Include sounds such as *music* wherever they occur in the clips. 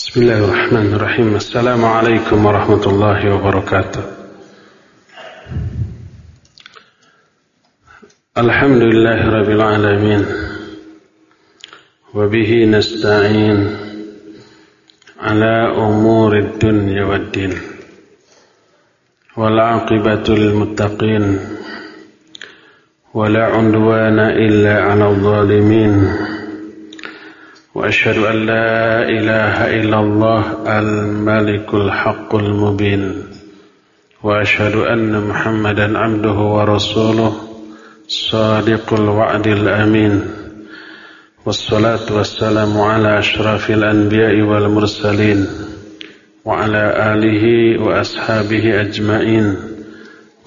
بسم الله الرحمن الرحيم. السلام عليكم ورحمة الله وبركاته. الحمد لله رب العالمين. وبه نستعين على أمور الدنيا والدين. والعاقبة للمتقين. ولا عدوان إلا على الظالمين. وأشهد أن لا إله إلا الله الملك الحق المبين وأشهد أن محمدا عبده ورسوله صادق الوعد الأمين والصلاة والسلام على أشرف الأنبياء والمرسلين وعلى آله وأصحابه أجمعين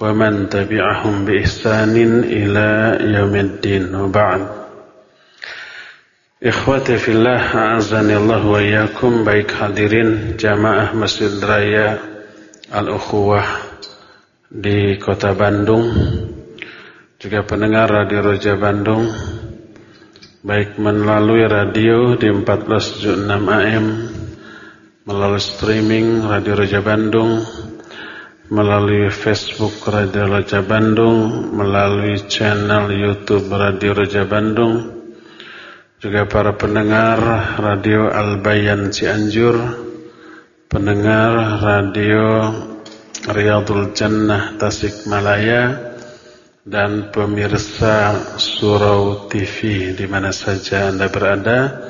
ومن تبعهم بإحسان إلى يوم الدين. وبعد. Ikhwati fillah a'azani Allah wa iyyakum. Baik hadirin jamaah Masjid Raya Al-Ukhuwah di Kota Bandung. Juga pendengar Radio Roja Bandung. Baik melalui radio di 1476 AM melalui streaming Radio Roja Bandung. Melalui Facebook Radio Roja Bandung. Melalui channel YouTube Radio Roja Bandung juga para pendengar radio Al-Bayan Cianjur, pendengar radio Riyadul Jannah Tasikmalaya, dan pemirsa Surau TV di mana saja Anda berada,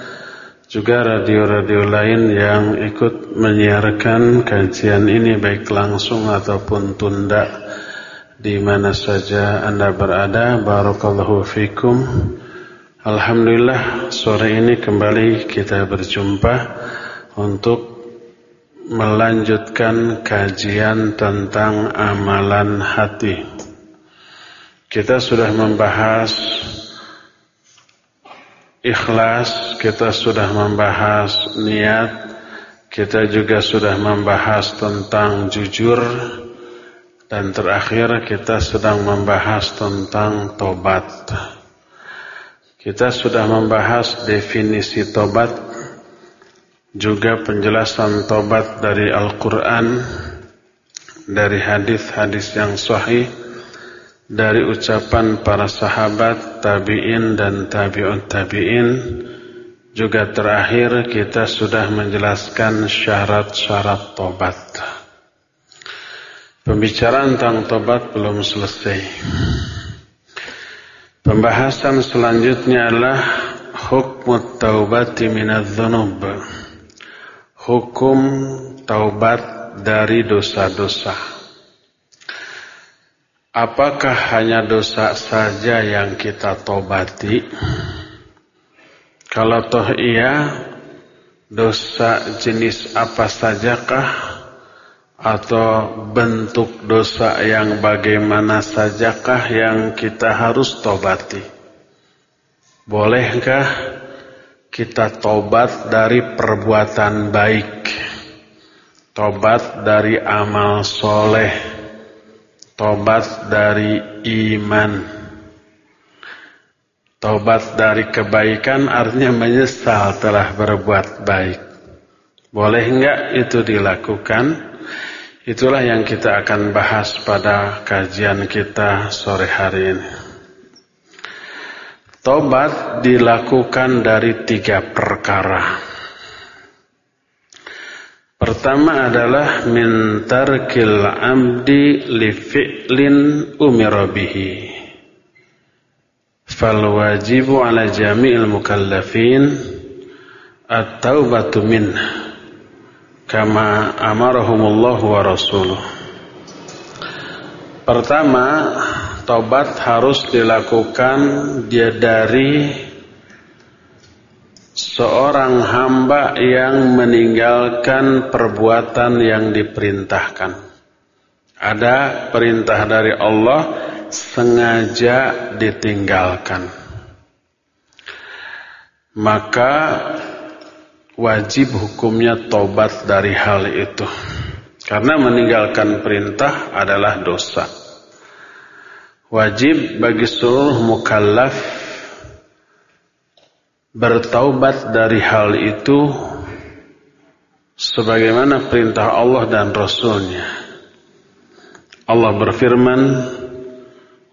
juga radio-radio lain yang ikut menyiarkan kajian ini baik langsung ataupun tunda di mana saja Anda berada. Barakallahu fikum. Alhamdulillah sore ini kembali kita berjumpa untuk melanjutkan kajian tentang amalan hati. Kita sudah membahas ikhlas, kita sudah membahas niat, kita juga sudah membahas tentang jujur dan terakhir kita sedang membahas tentang tobat. Kita sudah membahas definisi tobat, juga penjelasan tobat dari Al-Quran, dari hadis-hadis yang sahih, dari ucapan para sahabat, tabi'in dan tabi'un tabi'in, juga terakhir kita sudah menjelaskan syarat-syarat tobat. Pembicaraan tentang tobat belum selesai. Pembahasan selanjutnya adalah hukum taubati minadz-dzunub. Hukum taubat dari dosa-dosa. Apakah hanya dosa saja yang kita tobati? Kalau toh iya, dosa jenis apa sajakah? Atau bentuk dosa yang bagaimana sajakah yang kita harus tobati? Bolehkah kita tobat dari perbuatan baik, tobat dari amal soleh, tobat dari iman, tobat dari kebaikan artinya menyesal telah berbuat baik. Boleh enggak itu dilakukan? Itulah yang kita akan bahas pada kajian kita sore hari ini. Tobat dilakukan dari tiga perkara. Pertama adalah min tarkil amdi li fi'lin umira bihi. Fal wajibu ala jami'il mukallafin at-taubatu minhu kama amarahumullah wa rasuluh. Pertama, tobat harus dilakukan dia dari seorang hamba yang meninggalkan perbuatan yang diperintahkan. Ada perintah dari Allah sengaja ditinggalkan. Maka wajib hukumnya tobat dari hal itu. Karena meninggalkan perintah adalah dosa. Wajib bagi seluruh mukallaf bertaubat dari hal itu sebagaimana perintah Allah dan Rasulnya. Allah berfirman,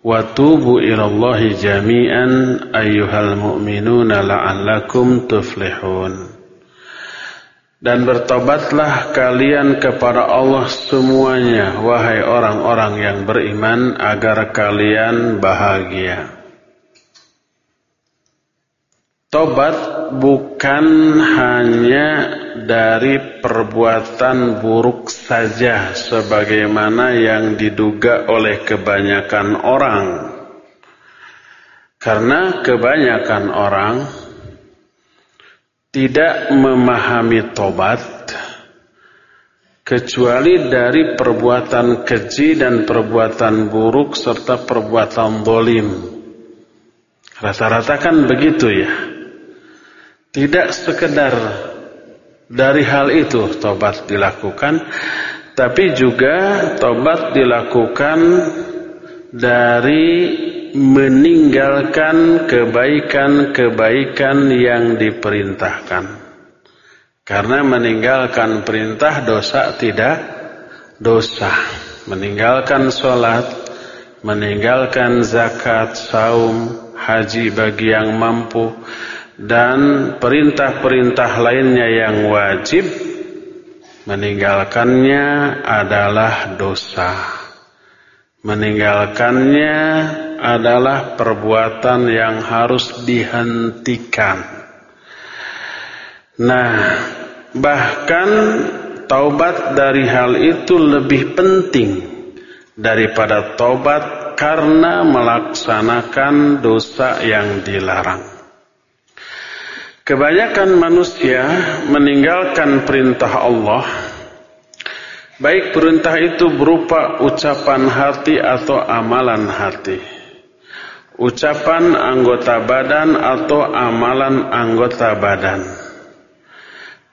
wa tubu ilallahi jami'an ayyuhal mu'minuna la'allakum tuflihun. Dan bertobatlah kalian kepada Allah semuanya, wahai orang-orang yang beriman, agar kalian bahagia. Tobat bukan hanya dari perbuatan buruk saja sebagaimana yang diduga oleh kebanyakan orang. Karena kebanyakan orang tidak memahami tobat kecuali dari perbuatan keji dan perbuatan buruk serta perbuatan dolim. Rata-rata kan begitu ya. Tidak sekedar dari hal itu tobat dilakukan, tapi juga tobat dilakukan dari meninggalkan kebaikan-kebaikan yang diperintahkan. Karena meninggalkan perintah dosa tidak dosa. Meninggalkan sholat, meninggalkan zakat, saum, haji bagi yang mampu, dan perintah-perintah lainnya yang wajib meninggalkannya adalah dosa. Meninggalkannya adalah perbuatan yang harus dihentikan. Nah, bahkan taubat dari hal itu lebih penting daripada taubat karena melaksanakan dosa yang dilarang. Kebanyakan manusia meninggalkan perintah Allah Baik perintah itu berupa ucapan hati atau amalan hati. Ucapan anggota badan atau amalan anggota badan.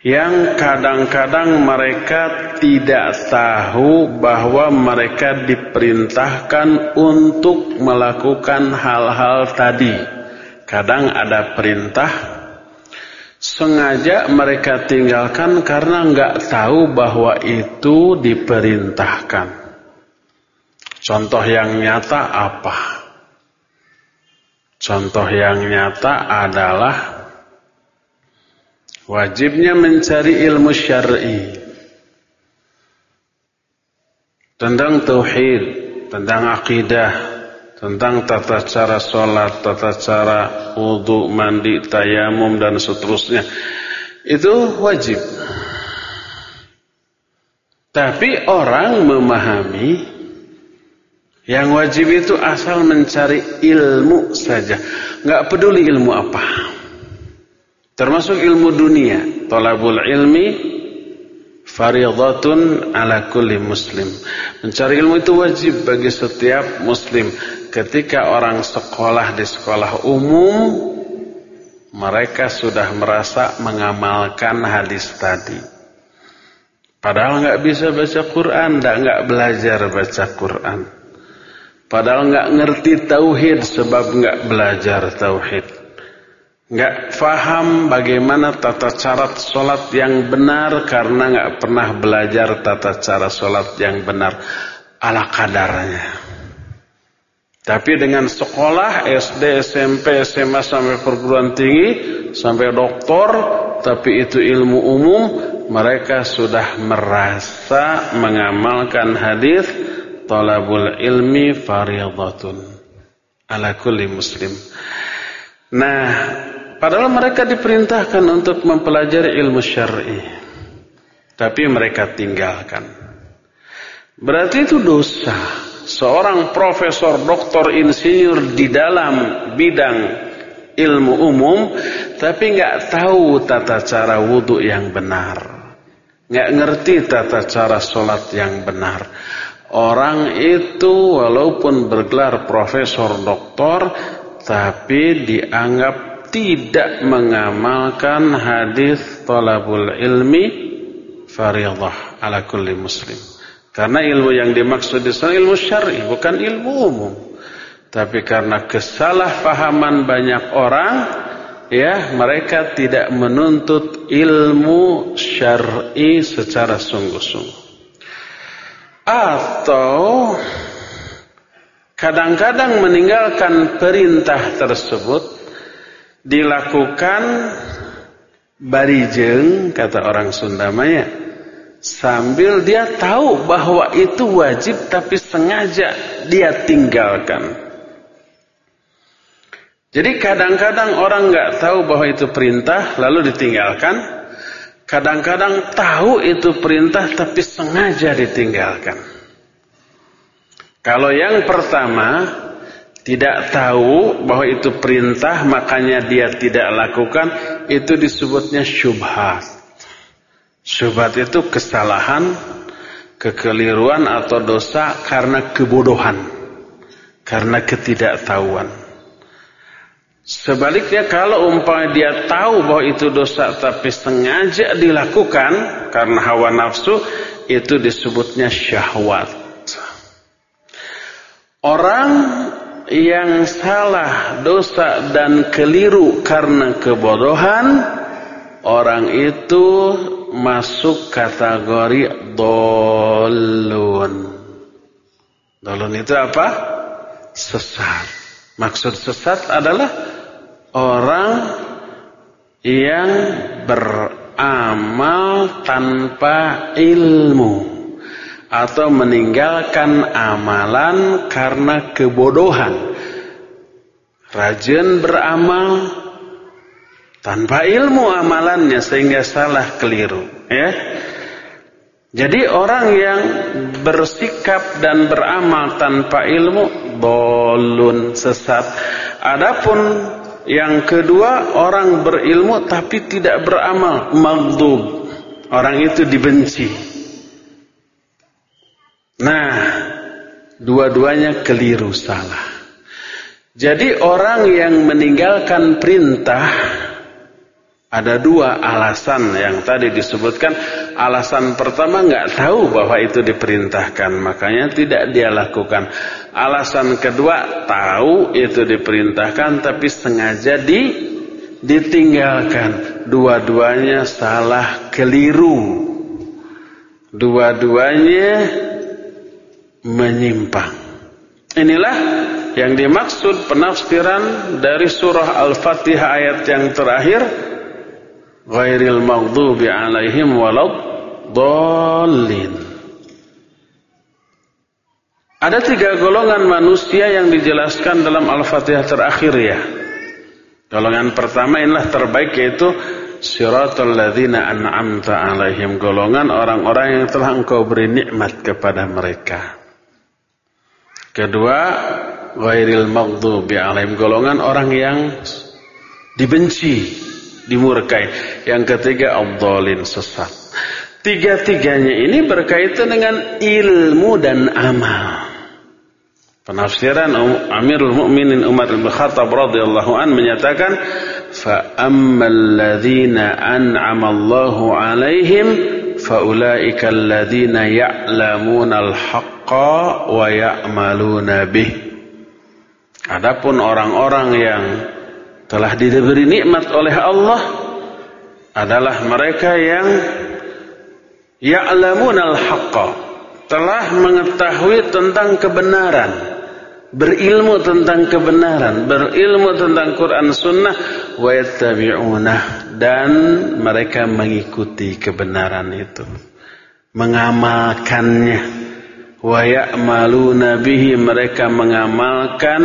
Yang kadang-kadang mereka tidak tahu bahwa mereka diperintahkan untuk melakukan hal-hal tadi. Kadang ada perintah sengaja mereka tinggalkan karena nggak tahu bahwa itu diperintahkan. Contoh yang nyata apa? Contoh yang nyata adalah wajibnya mencari ilmu syar'i tentang tauhid, tentang akidah, tentang tata cara sholat, tata cara wudhu, mandi, tayamum dan seterusnya. Itu wajib. Tapi orang memahami yang wajib itu asal mencari ilmu saja. Nggak peduli ilmu apa. Termasuk ilmu dunia. Tolabul ilmi fariyadatun ala kulli muslim. Mencari ilmu itu wajib bagi setiap muslim ketika orang sekolah di sekolah umum mereka sudah merasa mengamalkan hadis tadi. Padahal nggak bisa baca Quran, nggak nggak belajar baca Quran. Padahal nggak ngerti tauhid sebab nggak belajar tauhid. Nggak faham bagaimana tata cara sholat yang benar karena nggak pernah belajar tata cara sholat yang benar ala kadarnya. Tapi dengan sekolah SD, SMP, SMA sampai perguruan tinggi, sampai doktor, tapi itu ilmu umum, mereka sudah merasa mengamalkan hadis talabul ilmi fariyadatun ala kulli muslim. Nah, padahal mereka diperintahkan untuk mempelajari ilmu syar'i. Tapi mereka tinggalkan. Berarti itu dosa seorang profesor, doktor, insinyur di dalam bidang ilmu umum, tapi nggak tahu tata cara wudhu yang benar, nggak ngerti tata cara sholat yang benar. Orang itu walaupun bergelar profesor, doktor, tapi dianggap tidak mengamalkan hadis talabul ilmi fariyadah ala kulli muslim. Karena ilmu yang dimaksud di sana ilmu syar'i, bukan ilmu umum. Tapi karena kesalahpahaman banyak orang, ya mereka tidak menuntut ilmu syar'i secara sungguh-sungguh. Atau kadang-kadang meninggalkan perintah tersebut dilakukan barijeng kata orang Sunda Maya sambil dia tahu bahwa itu wajib tapi sengaja dia tinggalkan. Jadi kadang-kadang orang nggak tahu bahwa itu perintah lalu ditinggalkan. Kadang-kadang tahu itu perintah tapi sengaja ditinggalkan. Kalau yang pertama tidak tahu bahwa itu perintah makanya dia tidak lakukan itu disebutnya syubhat. Syubhat itu kesalahan, kekeliruan atau dosa karena kebodohan, karena ketidaktahuan. Sebaliknya kalau umpamanya dia tahu bahwa itu dosa tapi sengaja dilakukan karena hawa nafsu itu disebutnya syahwat. Orang yang salah, dosa dan keliru karena kebodohan orang itu masuk kategori dolun. Dolun itu apa? Sesat. Maksud sesat adalah orang yang beramal tanpa ilmu atau meninggalkan amalan karena kebodohan. Rajin beramal tanpa ilmu amalannya sehingga salah keliru, ya. Jadi orang yang bersikap dan beramal tanpa ilmu bolun sesat. Adapun yang kedua, orang berilmu tapi tidak beramal, maghdub. Orang itu dibenci. Nah, dua-duanya keliru salah. Jadi orang yang meninggalkan perintah ada dua alasan yang tadi disebutkan. Alasan pertama nggak tahu bahwa itu diperintahkan, makanya tidak dia lakukan. Alasan kedua tahu itu diperintahkan tapi sengaja di ditinggalkan. Dua-duanya salah keliru. Dua-duanya menyimpang. Inilah yang dimaksud penafsiran dari surah Al-Fatihah ayat yang terakhir ghairil maghdubi alaihim waladdallin. Ada tiga golongan manusia yang dijelaskan dalam Al-Fatihah terakhir ya. Golongan pertama inilah terbaik yaitu Siratul ladzina an'amta alaihim golongan orang-orang yang telah engkau beri nikmat kepada mereka. Kedua, ghairil maghdubi alaihim golongan orang yang dibenci dimurkai. Yang ketiga abdolin sesat. Tiga-tiganya ini berkaitan dengan ilmu dan amal. Penafsiran Amirul Mukminin Umar bin Khattab radhiyallahu an menyatakan fa ammal ladzina an'ama Allahu 'alaihim fa ulaika alladzina ya'lamuna al-haqqa wa ya'maluna. Adapun orang-orang yang telah diberi nikmat oleh Allah adalah mereka yang ya'lamunal haqqa telah mengetahui tentang kebenaran berilmu tentang kebenaran berilmu tentang Quran sunnah wa yattabi'unah dan mereka mengikuti kebenaran itu. Mengamalkannya. Wa ya'maluna bihi mereka mengamalkan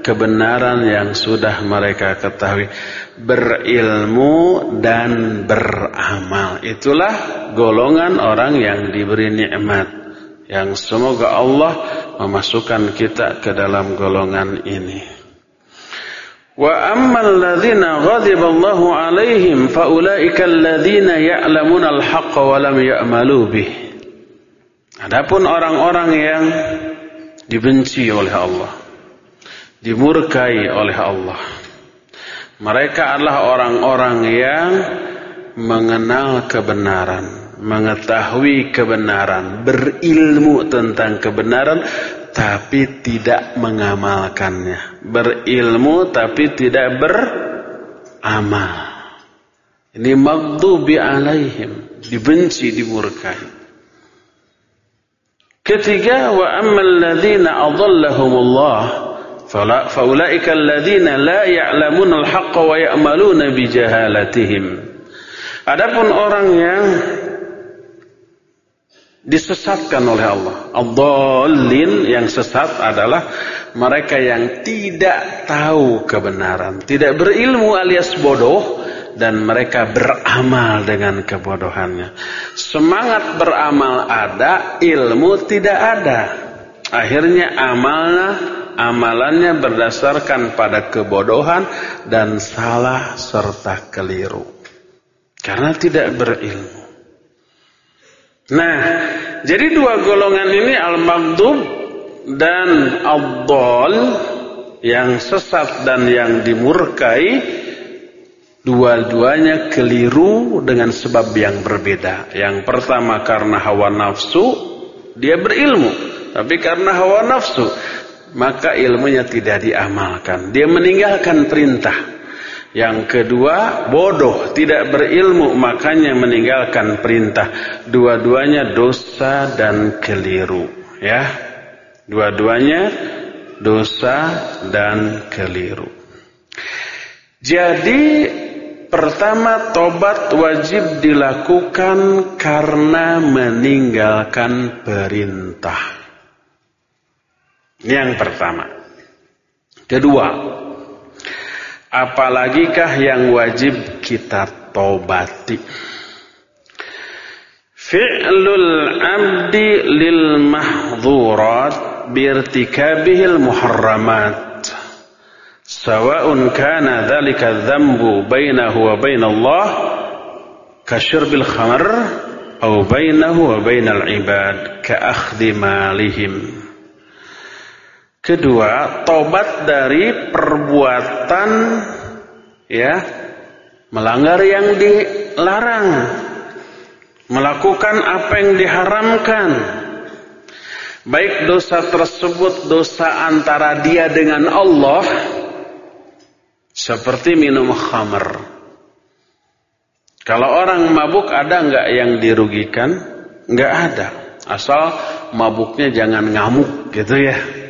kebenaran yang sudah mereka ketahui. Berilmu dan beramal. Itulah golongan orang yang diberi nikmat. Yang semoga Allah memasukkan kita ke dalam golongan ini wa ammal ladzina ghadiba Allahu alaihim faulaika alladzina ya'lamuna al-haqqa wa lam ya'malu bih Adapun orang-orang yang dibenci oleh Allah dimurkai oleh Allah. Mereka adalah orang-orang yang mengenal kebenaran, mengetahui kebenaran, berilmu tentang kebenaran tapi tidak mengamalkannya. Berilmu tapi tidak beramal. Ini maghdubi alaihim, dibenci, dimurkai. Ketiga, wa ammal ladzina adallahumullah faulaika alladzina la ya'lamuna al-haqqa wa ya'maluna bijahalatihim. Adapun orang yang disesatkan oleh Allah. Ad-dallin yang sesat adalah mereka yang tidak tahu kebenaran, tidak berilmu alias bodoh dan mereka beramal dengan kebodohannya. Semangat beramal ada, ilmu tidak ada. Akhirnya amalnya amalannya berdasarkan pada kebodohan dan salah serta keliru. Karena tidak berilmu. Nah, jadi dua golongan ini al-maghdub dan ad yang sesat dan yang dimurkai dua-duanya keliru dengan sebab yang berbeda. Yang pertama karena hawa nafsu dia berilmu, tapi karena hawa nafsu maka ilmunya tidak diamalkan. Dia meninggalkan perintah. Yang kedua, bodoh, tidak berilmu, makanya meninggalkan perintah. Dua-duanya dosa dan keliru. Ya, dua-duanya dosa dan keliru. Jadi, pertama tobat wajib dilakukan karena meninggalkan perintah. Yang pertama. Kedua, apalagikah yang wajib kita tobati fi'lul abdi lil mahdhurat biirtikabihil muharramat. Sawa'un kana dhalika dhanbu bainahu wa bainallah kasyurbil khamar atau bainahu wa bainal ibad ka akhdhi malihim Kedua, tobat dari perbuatan ya melanggar yang dilarang, melakukan apa yang diharamkan. Baik dosa tersebut dosa antara dia dengan Allah seperti minum khamar. Kalau orang mabuk ada nggak yang dirugikan? Nggak ada. Asal mabuknya jangan ngamuk gitu ya.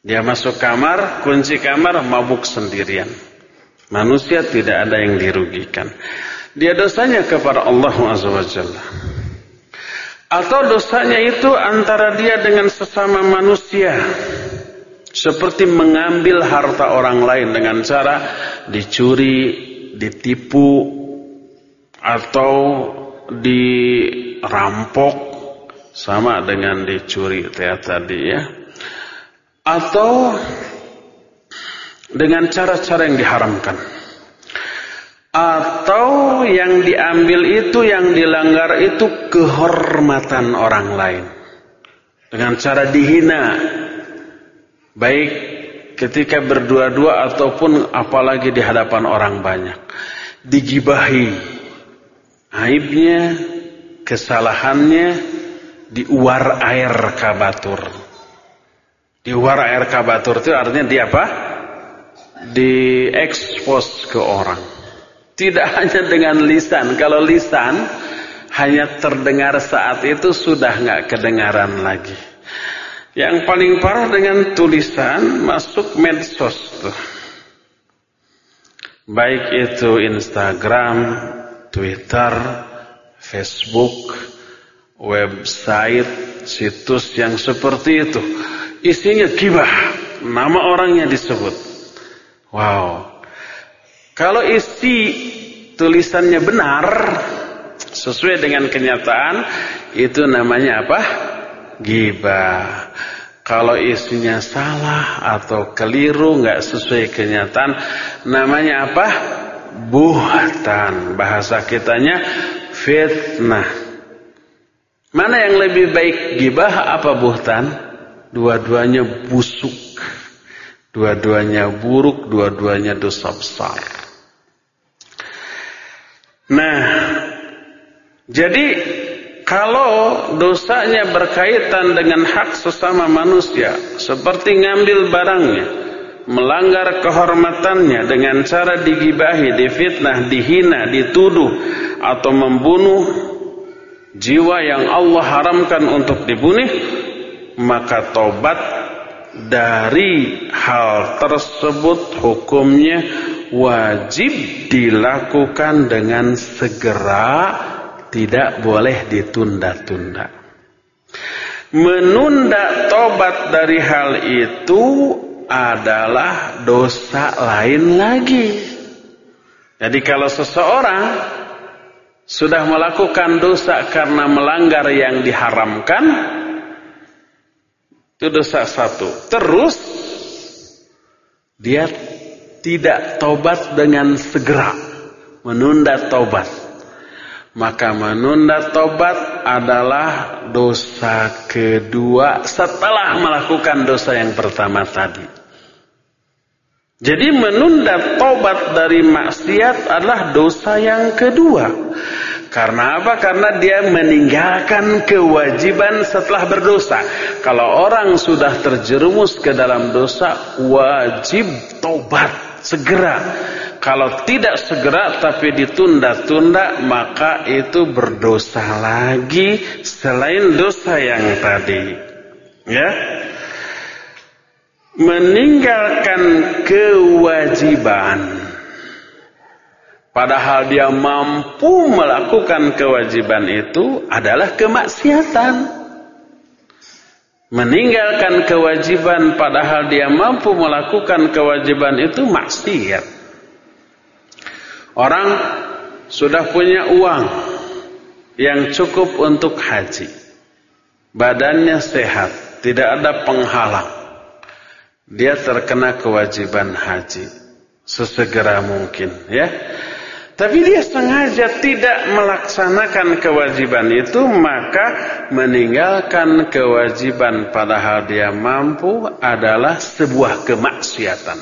Dia masuk kamar, kunci kamar, mabuk sendirian. Manusia tidak ada yang dirugikan. Dia dosanya kepada Allah Azza Atau dosanya itu antara dia dengan sesama manusia. Seperti mengambil harta orang lain dengan cara dicuri, ditipu, atau dirampok. Sama dengan dicuri tadi ya atau dengan cara-cara yang diharamkan. Atau yang diambil itu yang dilanggar itu kehormatan orang lain. Dengan cara dihina. Baik ketika berdua-dua ataupun apalagi di hadapan orang banyak. Digibahi. Aibnya kesalahannya diuar air kabatur Diwara air kabatur itu artinya di apa? Diekspos ke orang. Tidak *laughs* hanya dengan lisan. Kalau lisan hanya terdengar saat itu sudah nggak kedengaran lagi. Yang paling parah dengan tulisan masuk medsos tuh. Baik itu Instagram, Twitter, Facebook, website, situs yang seperti itu isinya gibah, nama orangnya disebut. Wow. Kalau isi tulisannya benar sesuai dengan kenyataan, itu namanya apa? Gibah. Kalau isinya salah atau keliru, nggak sesuai kenyataan, namanya apa? Buhtan. Bahasa kitanya fitnah. Mana yang lebih baik gibah apa buhtan? Dua-duanya busuk. Dua-duanya buruk, dua-duanya dosa besar. Nah, jadi kalau dosanya berkaitan dengan hak sesama manusia, seperti ngambil barangnya, melanggar kehormatannya dengan cara digibahi, difitnah, dihina, dituduh atau membunuh jiwa yang Allah haramkan untuk dibunuh, maka tobat dari hal tersebut hukumnya wajib dilakukan dengan segera, tidak boleh ditunda-tunda. Menunda tobat dari hal itu adalah dosa lain lagi. Jadi kalau seseorang sudah melakukan dosa karena melanggar yang diharamkan, itu dosa satu. Terus dia tidak tobat dengan segera, menunda tobat maka menunda tobat adalah dosa kedua setelah melakukan dosa yang pertama tadi. Jadi menunda tobat dari maksiat adalah dosa yang kedua. Karena apa? Karena dia meninggalkan kewajiban setelah berdosa. Kalau orang sudah terjerumus ke dalam dosa, wajib tobat segera. Kalau tidak segera tapi ditunda-tunda maka itu berdosa lagi selain dosa yang tadi. Ya. Meninggalkan kewajiban padahal dia mampu melakukan kewajiban itu adalah kemaksiatan. Meninggalkan kewajiban padahal dia mampu melakukan kewajiban itu maksiat. Orang sudah punya uang yang cukup untuk haji. Badannya sehat, tidak ada penghalang. Dia terkena kewajiban haji sesegera mungkin, ya. Tapi dia sengaja tidak melaksanakan kewajiban itu, maka meninggalkan kewajiban padahal dia mampu adalah sebuah kemaksiatan.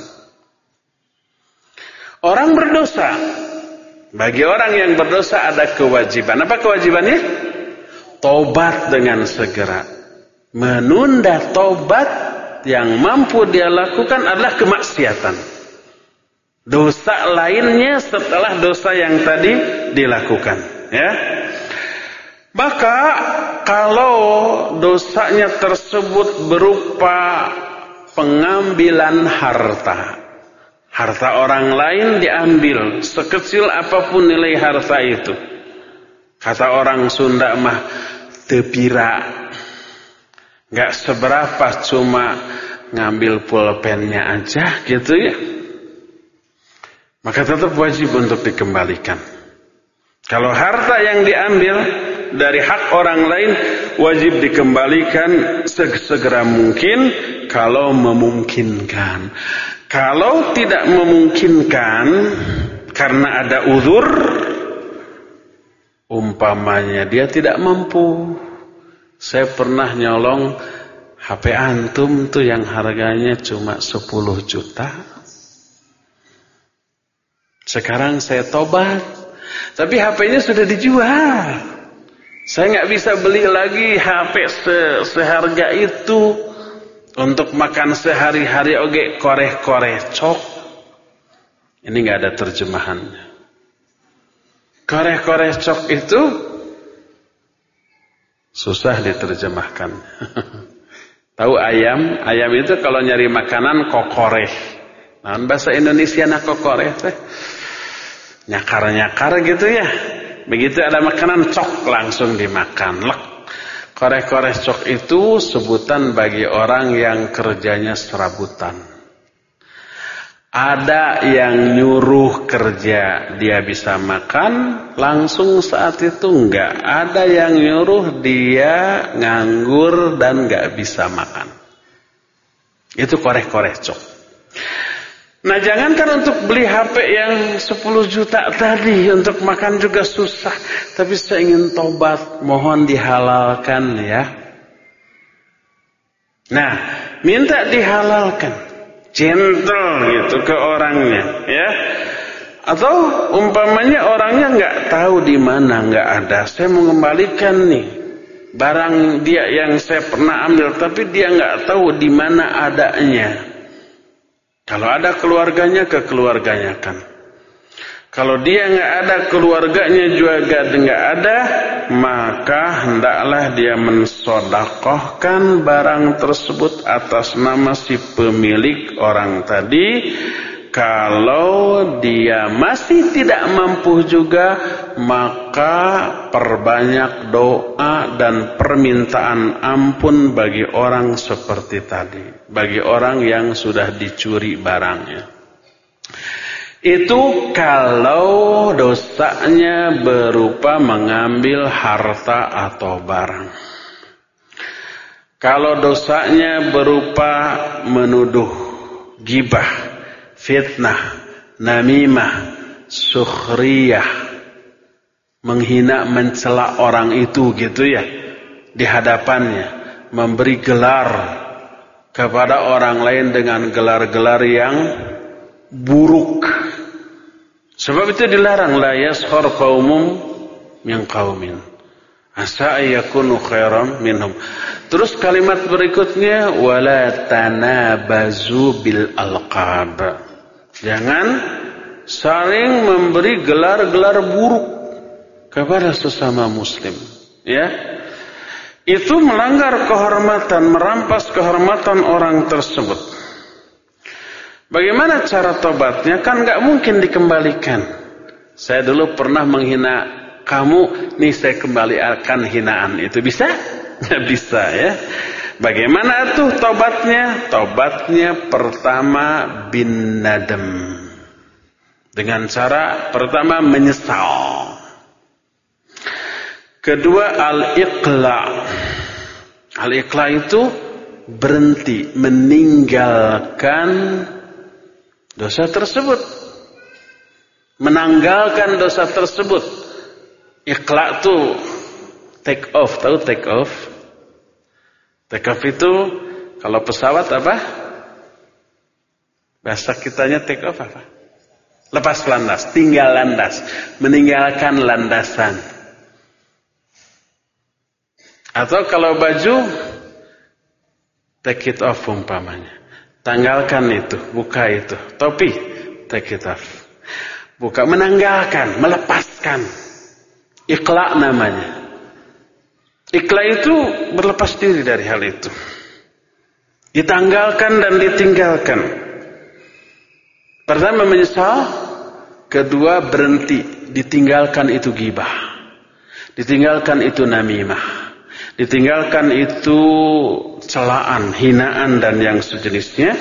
Orang berdosa. Bagi orang yang berdosa ada kewajiban. Apa kewajibannya? Tobat dengan segera. Menunda tobat yang mampu dia lakukan adalah kemaksiatan. Dosa lainnya setelah dosa yang tadi dilakukan. Ya. Maka kalau dosanya tersebut berupa pengambilan harta Harta orang lain diambil sekecil apa pun nilai harta itu. Kata orang Sunda mah tepira. Gak seberapa cuma ngambil pulpennya aja gitu ya. Maka tetap wajib untuk dikembalikan. Kalau harta yang diambil dari hak orang lain wajib dikembalikan segera mungkin kalau memungkinkan. Kalau tidak memungkinkan karena ada uzur, umpamanya dia tidak mampu. Saya pernah nyolong HP antum tuh yang harganya cuma 10 juta. Sekarang saya tobat, tapi HP-nya sudah dijual. Saya nggak bisa beli lagi HP se seharga itu. Untuk makan sehari-hari oge koreh-koreh cok. Ini nggak ada terjemahannya. Koreh-koreh cok itu susah diterjemahkan. *laughs* Tahu ayam? Ayam itu kalau nyari makanan kokoreh. Nah, bahasa Indonesia nak kokoreh teh nyakar-nyakar gitu ya. Begitu ada makanan cok langsung dimakan. Lek Koreh-koreh cok itu sebutan bagi orang yang kerjanya serabutan. Ada yang nyuruh kerja dia bisa makan langsung saat itu enggak. Ada yang nyuruh dia nganggur dan enggak bisa makan. Itu koreh-koreh cok. Nah jangankan untuk beli HP yang 10 juta tadi Untuk makan juga susah. Tapi saya ingin tobat Mohon dihalalkan ya. Nah minta dihalalkan. Gentle gitu ke orangnya ya. Atau umpamanya orangnya nggak tahu di mana nggak ada. Saya mau kembalikan nih. Barang dia yang saya pernah ambil Tapi dia nggak tahu di mana adanya Kalau ada keluarganya ke keluarganya kan. Kalau dia nggak ada keluarganya juga nggak ada, maka hendaklah dia mensodakohkan barang tersebut atas nama si pemilik orang tadi kalau dia masih tidak mampu juga maka perbanyak doa dan permintaan ampun bagi orang seperti tadi. Bagi orang yang sudah dicuri barangnya. Itu kalau dosanya berupa mengambil harta atau barang. Kalau dosanya berupa menuduh gibah fitnah, namimah, sukhriyah, menghina, mencela orang itu gitu ya di hadapannya, memberi gelar kepada orang lain dengan gelar-gelar yang buruk. Sebab itu dilarang la yaskhar qaumum min qaumin. Asa yakunu khairan minhum. Terus kalimat berikutnya wala tanabazu bil alqab. Jangan saling memberi gelar-gelar buruk kepada sesama muslim. Ya. Itu melanggar kehormatan, merampas kehormatan orang tersebut. Bagaimana cara tobatnya? Kan gak mungkin dikembalikan. Saya dulu pernah menghina kamu, nih saya kembalikan hinaan itu. Bisa? *laughs* bisa ya. Bagaimana tuh tobatnya? Tobatnya pertama bin nadem. Dengan cara pertama menyesal. Kedua al-iqla. Al-iqla itu berhenti, meninggalkan dosa tersebut. Menanggalkan dosa tersebut. Iqla itu take off, tahu take off? Take off itu kalau pesawat apa? Bahasa kitanya take off apa? Lepas landas, tinggal landas, meninggalkan landasan. Atau kalau baju take it off umpamanya. Tanggalkan itu, buka itu. Topi, take it off. Buka, menanggalkan, melepaskan. Ikhla namanya. Ikhlas itu berlepas diri dari hal itu. Ditanggalkan dan ditinggalkan. Pertama menyesal, kedua berhenti, ditinggalkan itu gibah. Ditinggalkan itu namimah. Ditinggalkan itu celaan, hinaan dan yang sejenisnya.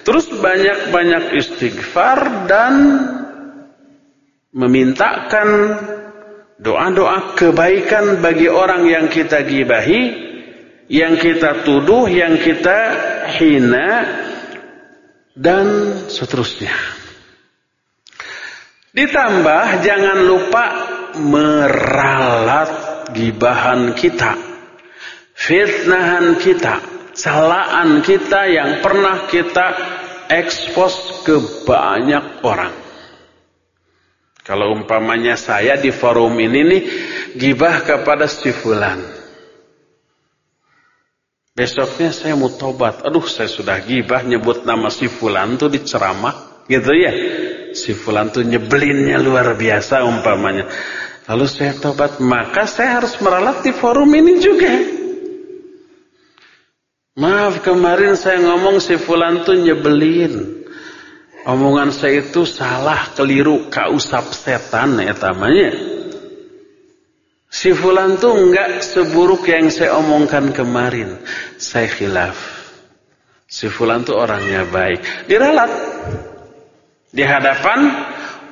Terus banyak-banyak istighfar dan memintakan Doa-doa kebaikan bagi orang yang kita gibahi, yang kita tuduh, yang kita hina, dan seterusnya. Ditambah jangan lupa meralat gibahan kita, fitnahan kita, celaan kita yang pernah kita ekspos ke banyak orang. Kalau umpamanya saya di forum ini nih gibah kepada si fulan. Besoknya saya mau tobat. Aduh saya sudah gibah nyebut nama si fulan tuh di ceramah. Gitu ya. Si fulan tuh nyebelinnya luar biasa umpamanya. Lalu saya tobat. Maka saya harus meralat di forum ini juga. Maaf kemarin saya ngomong si fulan tuh nyebelin. Omongan saya itu salah, keliru, kausap setan ya tamanya. Si fulan tuh enggak seburuk yang saya omongkan kemarin. Saya khilaf. Si fulan tuh orangnya baik. Diralat. Di hadapan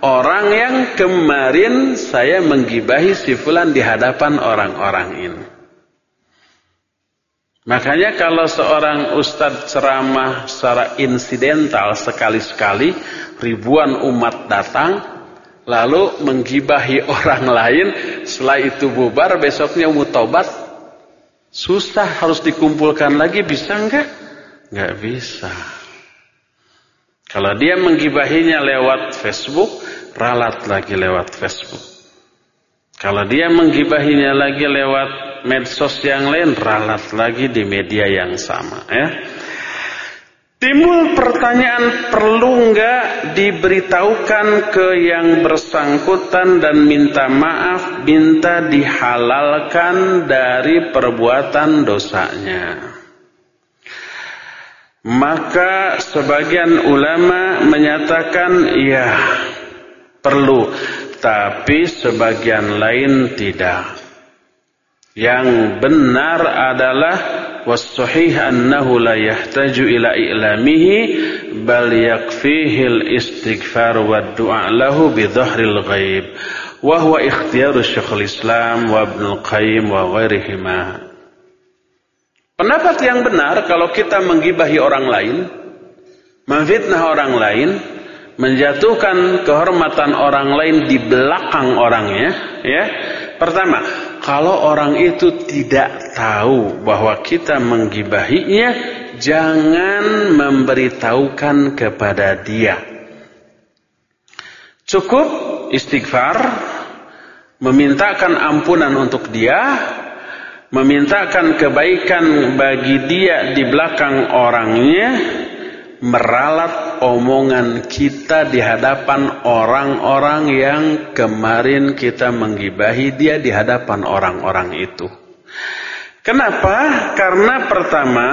orang yang kemarin saya menggibahi si fulan di hadapan orang-orang ini. Makanya kalau seorang ustadz ceramah secara insidental sekali-sekali, ribuan umat datang, lalu menggibahi *laughs* orang lain, setelah itu bubar, besoknya mutobat, susah harus dikumpulkan lagi, bisa enggak? Enggak bisa. Kalau dia menggibahinya lewat Facebook, ralat lagi lewat Facebook. Kalau dia menggibahinya lagi lewat medsos yang lain, ralat lagi di media yang sama. Ya. Timbul pertanyaan perlu nggak diberitahukan ke yang bersangkutan dan minta maaf, minta dihalalkan dari perbuatan dosanya. Maka sebagian ulama menyatakan ya perlu, tapi sebagian lain tidak. Yang benar adalah wasuhih annahu la yahtaju ila i'lamihi bal yakfihi al-istighfar wa du'a lahu bi dhahril ghaib wa huwa ikhtiyar Syekhul Islam wa Ibnu Qayyim wa ghairihima. Pendapat yang benar kalau kita menggibahi orang lain, memfitnah orang lain, menjatuhkan kehormatan orang lain di belakang orangnya, ya, Pertama, kalau orang itu tidak tahu bahwa kita menggibahinya, jangan memberitahukan kepada dia. Cukup istighfar, memintakan ampunan untuk dia, memintakan kebaikan bagi dia di belakang orangnya, meralat omongan kita di hadapan orang-orang yang kemarin kita menggibahi dia di hadapan orang-orang itu. Kenapa? Karena pertama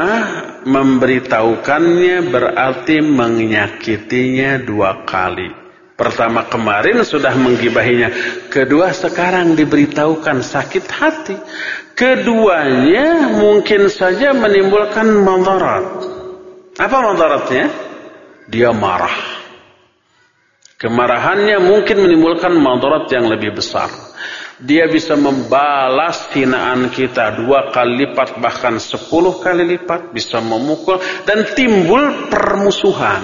memberitahukannya berarti menyakitinya dua kali. Pertama kemarin sudah menggibahinya, kedua sekarang diberitahukan sakit hati. Keduanya mungkin saja menimbulkan madarat. Apa madaratnya? Dia marah. Kemarahannya mungkin menimbulkan madarat yang lebih besar. Dia bisa membalas hinaan kita dua kali lipat bahkan sepuluh kali lipat. Bisa memukul dan timbul permusuhan.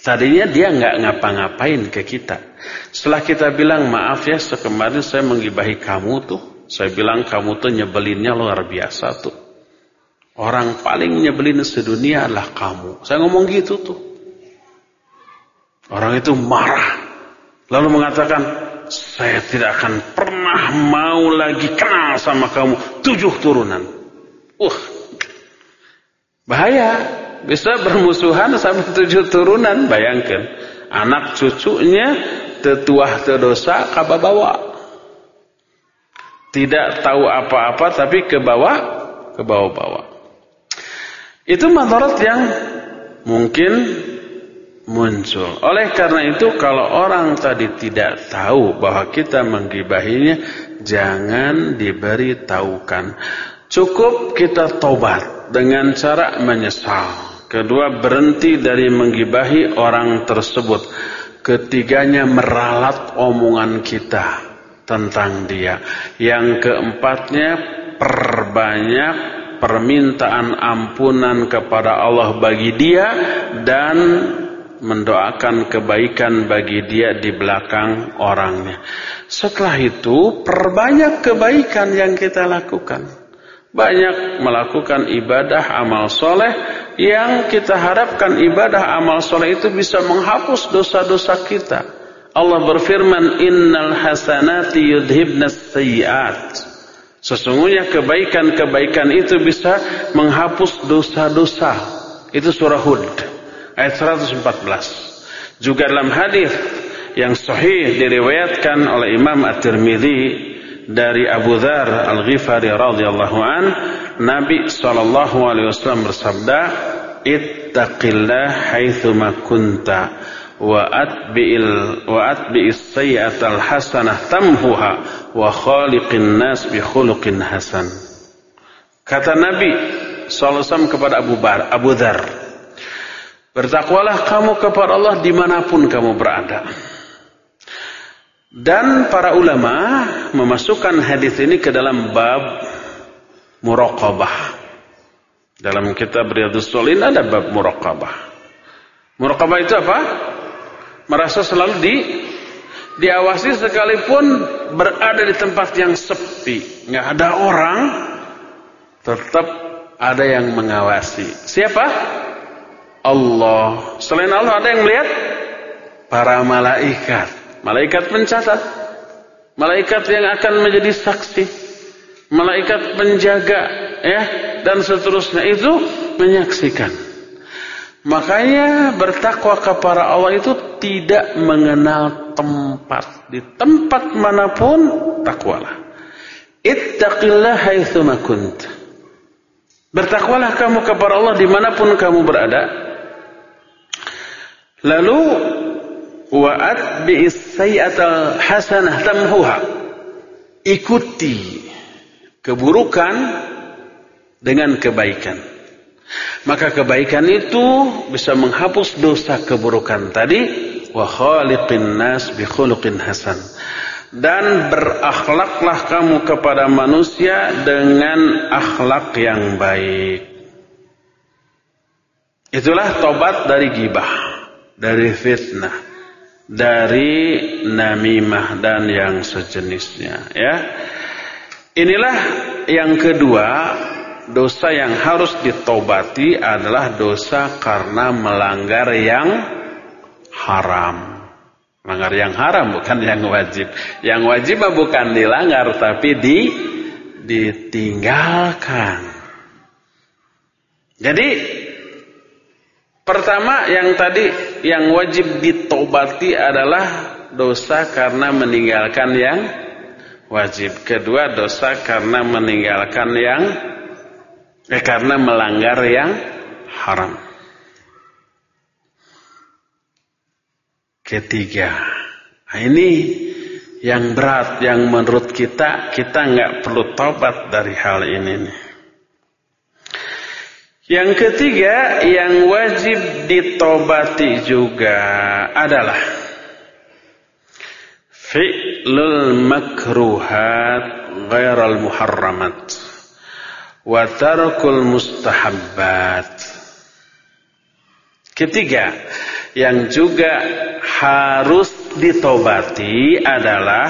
Tadinya dia nggak ngapa-ngapain ke kita. Setelah kita bilang maaf ya sekemarin saya menggibahi kamu tuh. Saya bilang kamu tuh nyebelinnya luar biasa tuh. Orang paling nyebelin sedunia adalah kamu. Saya ngomong gitu tuh. Orang itu marah. Lalu mengatakan, saya tidak akan pernah mau lagi kenal sama kamu. Tujuh turunan. Uh, bahaya. Bisa bermusuhan sama tujuh turunan. Bayangkan. Anak cucunya tetuah terdosa kababawa. Tidak tahu apa-apa tapi ke bawah, ke bawah-bawah. Itu madarat yang mungkin muncul. Oleh karena itu kalau orang tadi tidak tahu bahwa kita menggibahinya, jangan diberitahukan. Cukup kita tobat dengan cara menyesal. Kedua berhenti dari menggibahi orang tersebut. Ketiganya meralat omongan kita tentang dia. Yang keempatnya perbanyak permintaan ampunan kepada Allah bagi dia dan mendoakan kebaikan bagi dia di belakang orangnya. Setelah itu, perbanyak kebaikan yang kita lakukan. Banyak melakukan ibadah amal soleh yang kita harapkan ibadah amal soleh itu bisa menghapus dosa-dosa kita. Allah berfirman, Innal hasanati yudhibnas sayiat. Sesungguhnya kebaikan-kebaikan itu bisa menghapus dosa-dosa. Itu surah Hud ayat 114. Juga dalam hadis yang sahih diriwayatkan oleh Imam At-Tirmidzi dari Abu Dzar Al-Ghifari radhiyallahu an, Nabi sallallahu alaihi wasallam bersabda, "Ittaqillah haitsu ma kunta." Wa atbi'il wa atbi'is sayyi'atal hasanah tamhuha wa khaliqin nas bi khuluqin hasan. Kata Nabi sallallahu kepada Abu Bar, Abu Dzar, bertakwalah kamu kepada Allah di mana pun kamu berada. Dan para ulama memasukkan hadis ini ke dalam bab muraqabah. Dalam kitab Riyadhus Shalihin ada bab muraqabah. Muraqabah itu apa? Merasa selalu di diawasi sekalipun berada di tempat yang sepi, nggak ada orang, tetap ada yang mengawasi. Siapa? Allah. Selain Allah ada yang melihat para malaikat. Malaikat pencatat. Malaikat yang akan menjadi saksi. Malaikat penjaga ya dan seterusnya itu menyaksikan. Makanya bertakwa kepada Allah itu tidak mengenal tempat. Di tempat mana pun takwalah. Ittaqillah haitsuma kunt. Bertakwalah kamu kepada Allah di mana pun kamu berada. Lalu wa'at bi'is sayyatal hasanah tamhuha. Ikuti keburukan dengan kebaikan. Maka kebaikan itu bisa menghapus dosa keburukan tadi wa khaliqin nas bi khuluqin hasan. Dan berakhlaklah kamu kepada manusia dengan akhlak yang baik. Itulah tobat dari gibah, dari fitnah, dari namimah dan yang sejenisnya, ya. Inilah yang kedua dosa yang harus ditobati adalah dosa karena melanggar yang haram. Melanggar yang haram bukan yang wajib. Yang wajib bukan dilanggar tapi di ditinggalkan. Jadi pertama yang tadi yang wajib ditobati adalah dosa karena meninggalkan yang wajib. Kedua dosa karena meninggalkan yang Eh, karena melanggar yang haram. Ketiga, nah ini yang berat, yang menurut kita kita nggak perlu tobat dari hal ini. Yang ketiga yang wajib ditobati juga adalah fi'lul makruhat ghairal muharramat wa tarkul mustahabbat. Ketiga, yang juga harus ditobati adalah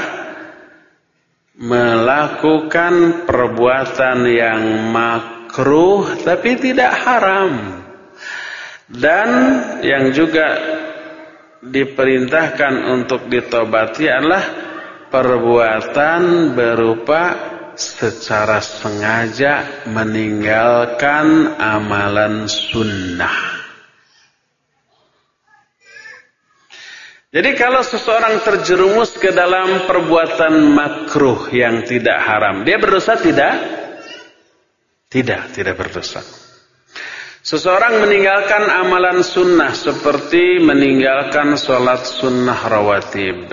melakukan perbuatan yang makruh tapi tidak haram. Dan yang juga diperintahkan untuk ditobati adalah perbuatan berupa secara sengaja meninggalkan amalan sunnah. Jadi kalau seseorang terjerumus ke dalam perbuatan makruh yang tidak haram, dia berdosa tidak? Tidak, tidak berdosa. Seseorang meninggalkan amalan sunnah seperti meninggalkan sholat sunnah rawatib,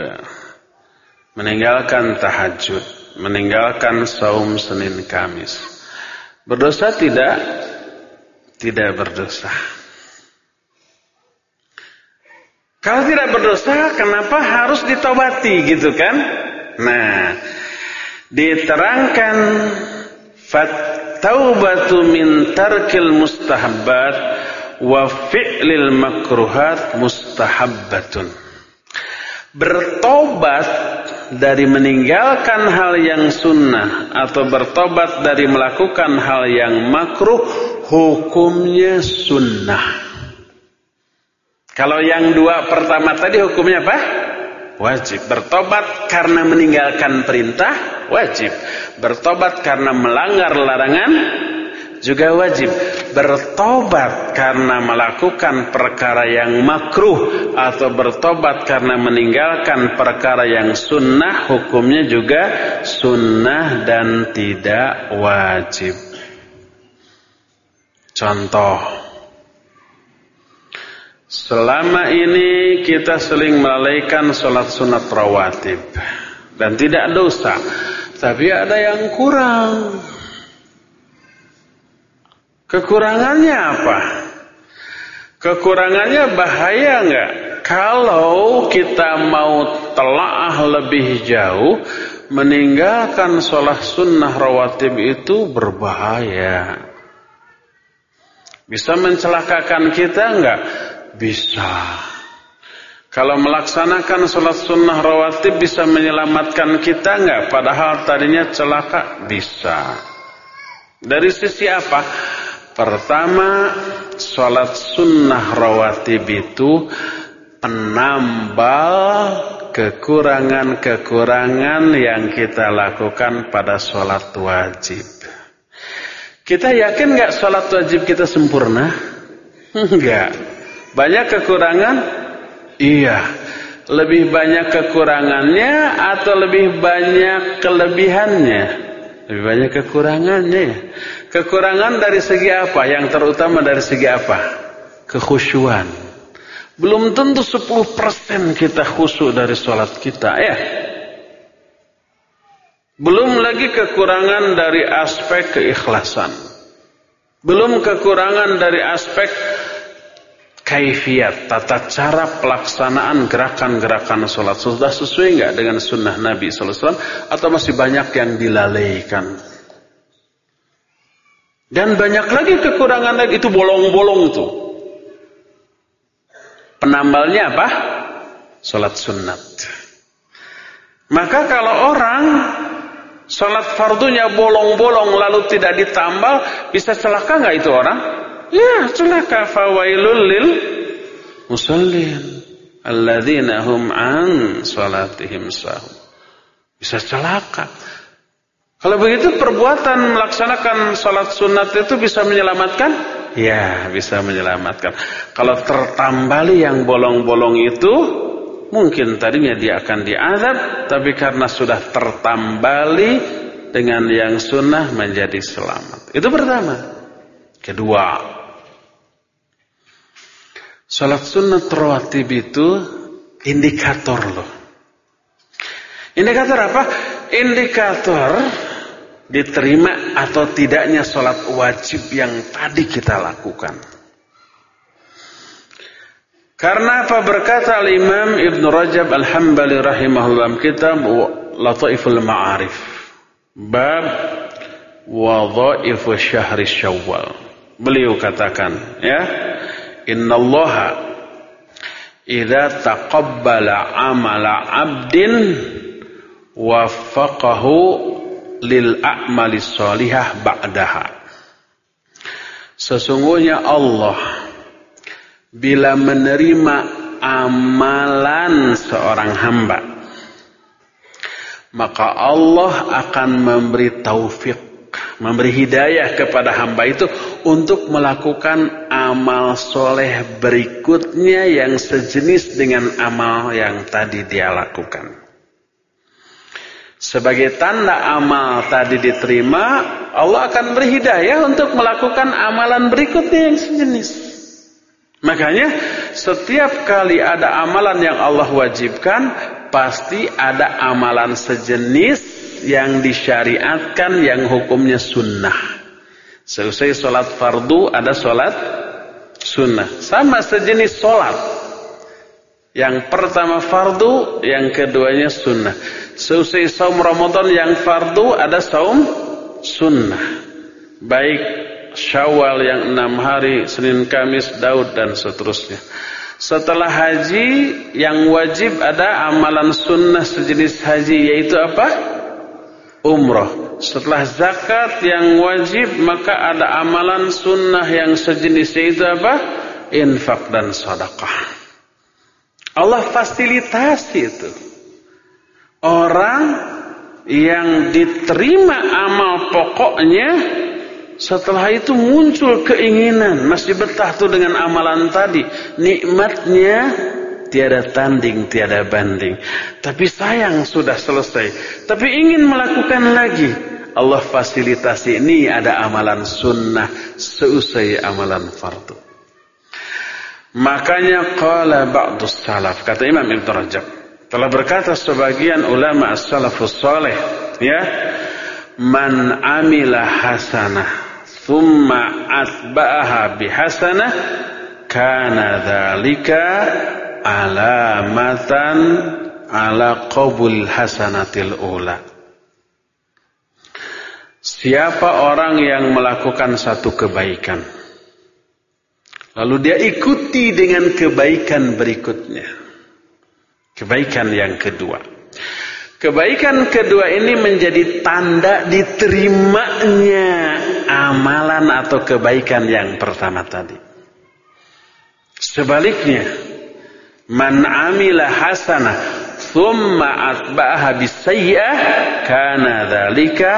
meninggalkan tahajud, meninggalkan saum Senin Kamis. Berdosa tidak? Tidak berdosa. Kalau tidak berdosa, kenapa harus ditobati gitu kan? Nah, diterangkan fattaubatu min tarkil mustahabbat wa fi'lil makruhat mustahabbatun. Bertobat dari meninggalkan hal yang sunnah atau bertobat dari melakukan hal yang makruh hukumnya sunnah. Kalau yang dua pertama tadi hukumnya apa? Wajib. Bertobat karena meninggalkan perintah wajib. Bertobat karena melanggar larangan juga wajib bertobat karena melakukan perkara yang makruh atau bertobat karena meninggalkan perkara yang sunnah hukumnya juga sunnah dan tidak wajib. Contoh. Selama ini kita sering melalaikan sholat sunat rawatib. Dan tidak dosa tapi ada yang kurang Kekurangannya apa? Kekurangannya bahaya enggak? Kalau kita mau telaah lebih jauh, meninggalkan sholat sunnah rawatib itu berbahaya. Bisa mencelakakan kita enggak? Bisa. Kalau melaksanakan sholat sunnah rawatib bisa menyelamatkan kita enggak? Padahal tadinya celaka? Bisa. Dari sisi apa? Pertama, sholat sunnah rawatib itu penambal kekurangan-kekurangan yang kita lakukan pada sholat wajib. Kita yakin nggak sholat wajib kita sempurna? Enggak. Banyak kekurangan? Iya. Lebih banyak kekurangannya atau lebih banyak kelebihannya? Lebih banyak kekurangannya. Kekurangan dari segi apa? Yang terutama dari segi apa? Kekhusyuan. Belum tentu 10% kita khusyuk dari sholat kita ya. Belum lagi kekurangan dari aspek keikhlasan. Belum kekurangan dari aspek kaifiat, tata cara pelaksanaan gerakan-gerakan sholat. Sudah sesuai nggak dengan sunnah Nabi SAW? Atau masih banyak yang dilalaikan? Dan banyak lagi kekurangan lagi, itu bolong-bolong itu. Penambalnya apa? Sholat sunat. Maka kalau orang sholat fardunya bolong-bolong lalu tidak ditambal, bisa celaka nggak itu orang? Ya, celaka fawailul lil musallin alladzina hum an salatihim sahum. Bisa celaka. Kalau begitu perbuatan melaksanakan sholat sunat itu bisa menyelamatkan? Ya, bisa menyelamatkan. Kalau tertambali yang bolong-bolong itu, mungkin tadinya dia akan diazab, tapi karena sudah tertambali dengan yang sunnah menjadi selamat. Itu pertama. Kedua, Salat sunat rawatib itu indikator loh. Indikator apa? Indikator diterima atau tidaknya salat wajib yang tadi kita lakukan. Karena apa berkata al-Imam Ibn Rajab Al-Hambali rahimahullah kitab Lataiful Ma'arif bab Wadha'ifu Syahri Syawal. Beliau katakan, ya, innallaha idza taqabbala amala 'abdin waffaqahu lil a'mali shalihah ba'daha Sesungguhnya Allah bila menerima amalan seorang hamba maka Allah akan memberi taufik memberi hidayah kepada hamba itu untuk melakukan amal soleh berikutnya yang sejenis dengan amal yang tadi dia lakukan. Sebagai tanda amal tadi diterima, Allah akan beri hidayah untuk melakukan amalan berikutnya yang sejenis. Makanya setiap kali ada amalan yang Allah wajibkan, pasti ada amalan sejenis yang disyariatkan yang hukumnya sunnah. Selesai sholat fardu ada sholat sunnah. Sama sejenis sholat. Yang pertama fardu, yang keduanya sunnah. Selesai saum Ramadan yang fardu ada saum sunnah. Baik Syawal yang enam hari, Senin, Kamis, Daud dan seterusnya. Setelah haji yang wajib ada amalan sunnah sejenis haji yaitu apa? umroh. Setelah zakat yang wajib maka ada amalan sunnah yang sejenis itu apa? Infak dan sedekah. Allah fasilitasi itu. Orang yang diterima amal pokoknya setelah itu muncul keinginan masih betah tuh dengan amalan tadi nikmatnya tiada tanding, tiada banding. Tapi sayang sudah selesai. Tapi ingin melakukan lagi. Allah fasilitasi ini ada amalan sunnah seusai amalan fardu. Makanya qala ba'dus salaf kata Imam Ibn Rajab telah berkata sebagian ulama as-salafus salih ya man amila hasanah thumma atba'aha bihasanah kana dzalika alamatan ala qabul hasanatil ula. Siapa orang yang melakukan satu kebaikan lalu dia ikuti dengan kebaikan berikutnya. Kebaikan yang kedua. Kebaikan kedua ini menjadi tanda diterimanya amalan atau kebaikan yang pertama tadi. Sebaliknya, Man amila hasanah thumma atba'aha bisayyi'ah kana dzalika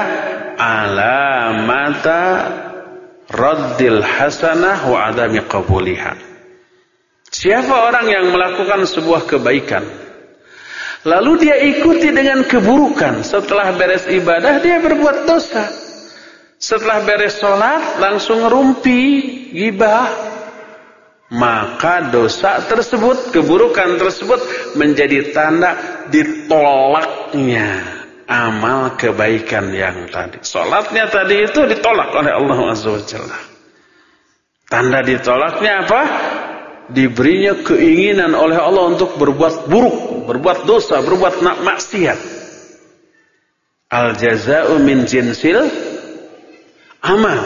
alamata raddil hasanah wa adami qabuliha. Siapa orang yang melakukan sebuah kebaikan lalu dia ikuti dengan keburukan setelah beres ibadah dia berbuat dosa. Setelah beres sholat langsung rumpi, gibah, maka dosa tersebut, keburukan tersebut menjadi tanda ditolaknya amal kebaikan yang tadi. Solatnya tadi itu ditolak oleh Allah Azza wa. Tanda ditolaknya apa? Diberinya keinginan oleh Allah untuk berbuat buruk, berbuat dosa, berbuat nak maksiat. Al jaza'u min jinsil amal.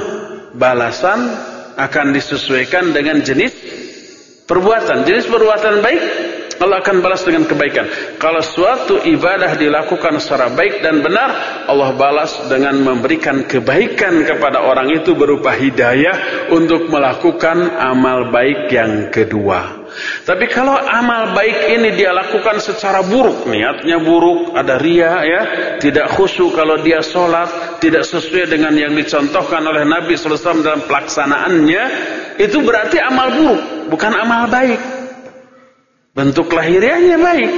Balasan akan disesuaikan dengan jenis perbuatan. Jenis perbuatan baik Allah akan balas dengan kebaikan. Kalau suatu ibadah dilakukan secara baik dan benar, Allah balas dengan memberikan kebaikan kepada orang itu berupa hidayah untuk melakukan amal baik yang kedua. Tapi kalau amal baik ini dia lakukan secara buruk, niatnya buruk, ada ria ya, tidak khusyuk kalau dia sholat, tidak sesuai dengan yang dicontohkan oleh Nabi SAW dalam pelaksanaannya, itu berarti amal buruk, bukan amal baik. Bentuk lahiriahnya baik.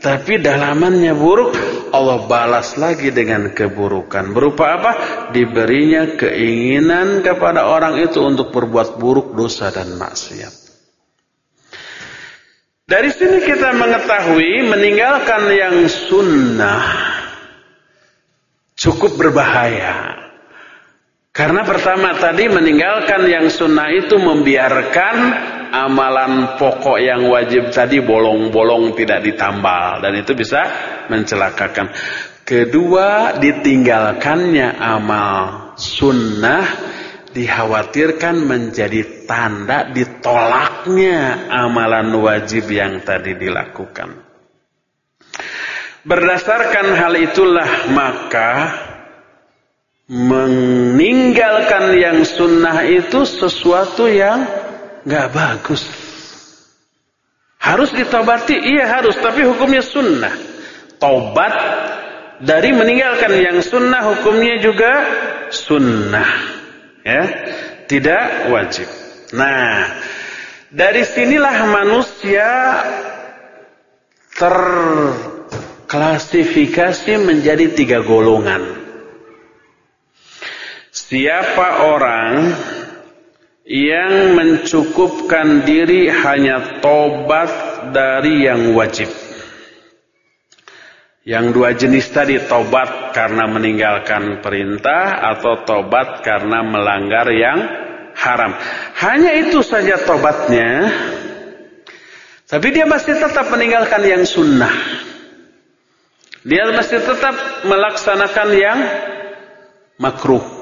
Tapi dalamannya buruk. Allah balas lagi dengan keburukan. Berupa apa? Diberinya keinginan kepada orang itu untuk berbuat buruk, dosa dan maksiat. Dari sini kita mengetahui meninggalkan yang sunnah cukup berbahaya. Karena pertama tadi meninggalkan yang sunnah itu membiarkan amalan pokok yang wajib tadi bolong-bolong tidak ditambal dan itu bisa mencelakakan. Kedua, ditinggalkannya amal sunnah dikhawatirkan menjadi tanda ditolaknya amalan wajib yang tadi dilakukan. Berdasarkan hal itulah maka meninggalkan yang sunnah itu sesuatu yang nggak bagus. Harus ditobati, iya harus, tapi hukumnya sunnah. Tobat dari meninggalkan yang sunnah hukumnya juga sunnah, ya, tidak wajib. Nah, dari sinilah manusia terklasifikasi menjadi tiga golongan. Siapa orang yang mencukupkan diri hanya tobat dari yang wajib. Yang dua jenis tadi tobat karena meninggalkan perintah atau tobat karena melanggar yang haram. Hanya itu saja tobatnya. Tapi dia masih tetap meninggalkan yang sunnah. Dia masih tetap melaksanakan yang makruh.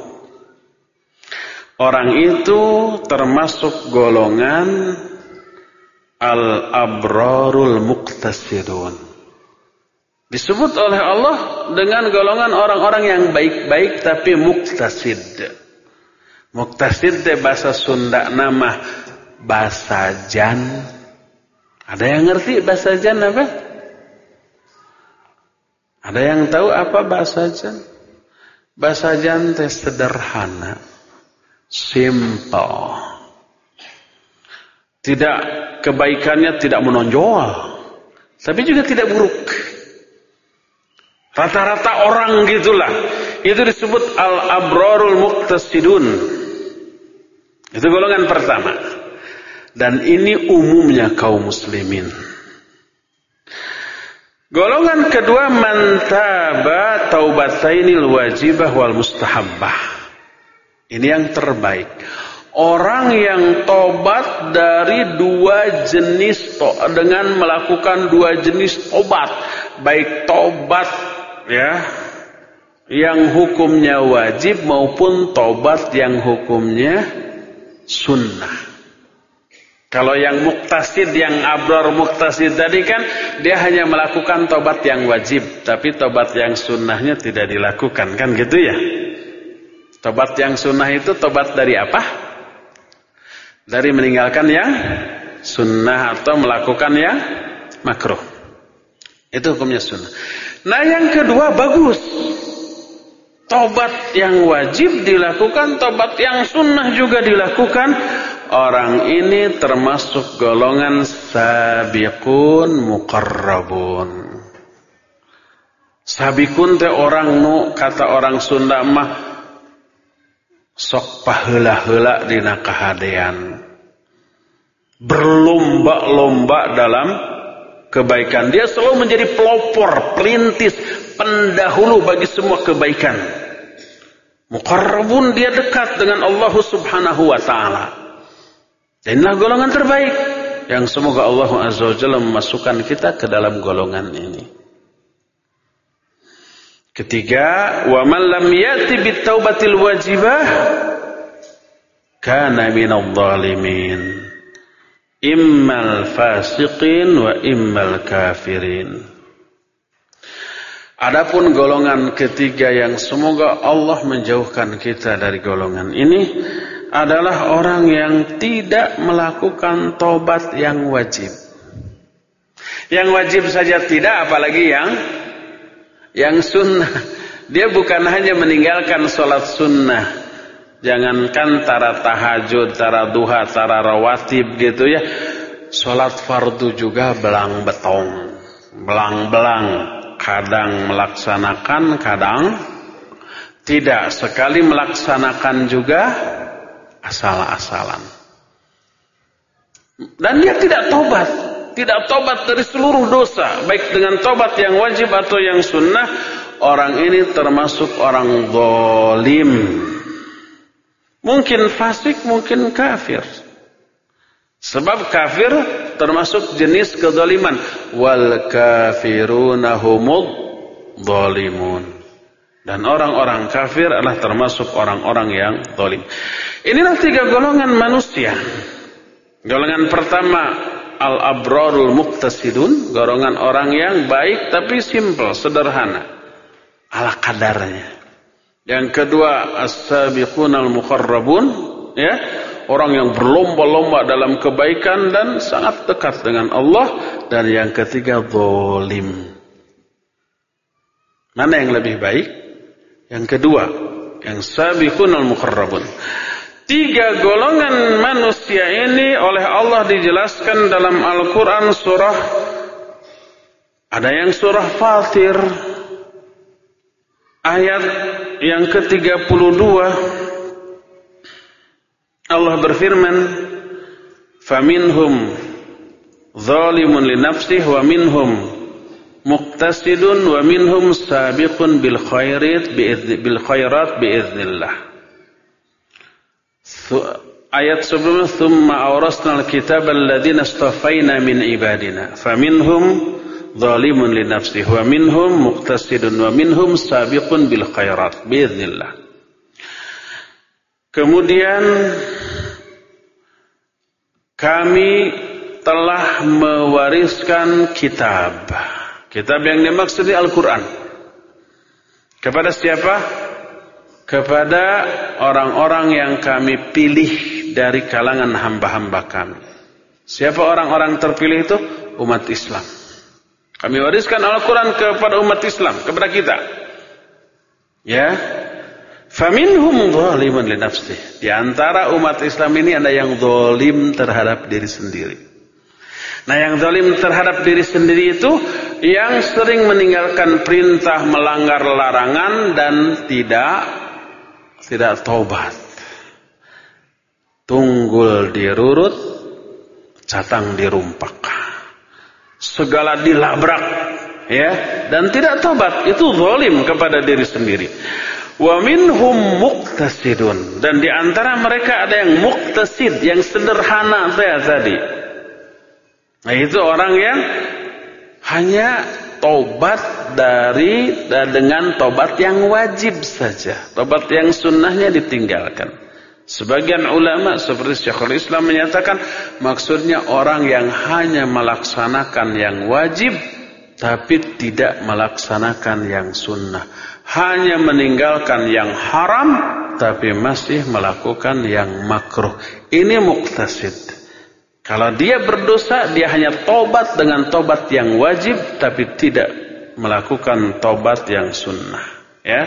Orang itu termasuk golongan al-abrarul muqtasidun. Disebut oleh Allah dengan golongan orang-orang yang baik-baik tapi muktasid. Muktasid de bahasa Sunda nama bahasa jan. Ada yang ngerti bahasa jan apa? Ada yang tahu apa bahasa jan? Bahasa jan teh sederhana simple. Tidak kebaikannya tidak menonjol, tapi juga tidak buruk. Rata-rata orang gitulah. Itu disebut al-abrarul muqtasidun. Itu golongan pertama. Dan ini umumnya kaum muslimin. Golongan kedua mantaba taubatainil wajibah wal mustahabbah. Ini yang terbaik. Orang yang tobat dari dua jenis to dengan melakukan dua jenis tobat, baik tobat ya yang hukumnya wajib maupun tobat yang hukumnya sunnah. Kalau yang muktasid, yang abrar muktasid tadi kan dia hanya melakukan tobat yang wajib, tapi tobat yang sunnahnya tidak dilakukan kan gitu ya? Tobat yang sunnah itu tobat dari apa? Dari meninggalkan yang sunnah atau melakukan yang makruh. Itu hukumnya sunnah. Nah yang kedua bagus. Tobat yang wajib dilakukan, tobat yang sunnah juga dilakukan. Orang ini termasuk golongan sabiqun muqarrabun. Sabikun teh orang nu kata orang Sunda mah sok paheula-heula dina kahadean. Berlomba-lomba dalam kebaikan. Dia selalu menjadi pelopor, perintis, pendahulu bagi semua kebaikan. Muqarrabun dia dekat dengan Allah Subhanahu wa taala. Dan inilah golongan terbaik yang semoga Allah Azza wa Jalla memasukkan kita ke dalam golongan ini. Ketiga, wa man lam yati bit taubatil wajibah kana minadh dhalimin. Immal fasiqin wa immal kafirin. Adapun golongan ketiga yang semoga Allah menjauhkan kita dari golongan ini adalah orang yang tidak melakukan tobat yang wajib. Yang wajib saja tidak apalagi yang yang sunnah. Dia bukan hanya meninggalkan sholat sunnah. Jangankan tara tahajud, tara duha, tara rawatib gitu ya. Sholat fardu juga belang betong. Belang-belang kadang melaksanakan, kadang tidak. Sekali melaksanakan juga asal-asalan. Dan dia tidak tobat. Tidak tobat dari seluruh dosa. Baik dengan tobat yang wajib atau yang sunnah. Orang ini termasuk orang zalim. Mungkin fasik, mungkin kafir. Sebab kafir termasuk jenis kezaliman. Wal kafiruna humud zalimun. Dan orang-orang kafir adalah termasuk orang-orang yang zalim. Inilah tiga golongan manusia. Golongan pertama al-abrarul muqtasidun, golongan orang yang baik tapi simple, sederhana. Ala kadarnya. Yang kedua as-sabiqunal muqarrabun, ya orang yang berlomba-lomba dalam kebaikan dan sangat dekat dengan Allah dan yang ketiga zalim. Mana yang lebih baik? Yang kedua, yang sabiqun al-muqarrabun. Tiga golongan manusia ini oleh Allah dijelaskan dalam Al-Quran surah ada yang surah Fatir ayat yang ke-32 Allah berfirman, "Faminhum zalimun li nafsihi wa minhum muqtasidun wa minhum sabiqun bil khairat biiznillah." Ayat sebelumnya, "Tsumma awrasna al-kitaba alladziina istafaina min ibadina." Faminhum zalimun li nafsihi wa minhum muqtasidun wa minhum sabiqun bil khairat biiznillah. Kemudian kami telah mewariskan kitab. Kitab yang dimaksud Al-Quran. Kepada siapa? Kepada orang-orang yang kami pilih dari kalangan hamba-hamba kami. Siapa orang-orang terpilih itu? Umat Islam. Kami wariskan Al-Quran kepada umat Islam, kepada kita. Ya, Faminhum zalimun li nafsih. Di antara umat Islam ini ada yang zalim terhadap diri sendiri. Nah, yang zalim terhadap diri sendiri itu yang sering meninggalkan perintah, melanggar larangan dan tidak tidak taubat. Tunggul dirurut, catang dirumpak. Segala dilabrak, ya, dan tidak tobat. Itu zalim kepada diri sendiri. Wa minhum muqtasidun dan di antara mereka ada yang muqtasid, yang sederhana saya tadi. Nah, itu orang yang hanya tobat dari dengan tobat yang wajib saja. Tobat yang sunnahnya ditinggalkan. Sebagian ulama seperti Syekhul Islam menyatakan maksudnya orang yang hanya melaksanakan yang wajib tapi tidak melaksanakan yang sunnah hanya meninggalkan yang haram tapi masih melakukan yang makruh. Ini muktasid. Kalau dia berdosa, dia hanya tobat dengan tobat yang wajib tapi tidak melakukan tobat yang sunnah. Ya.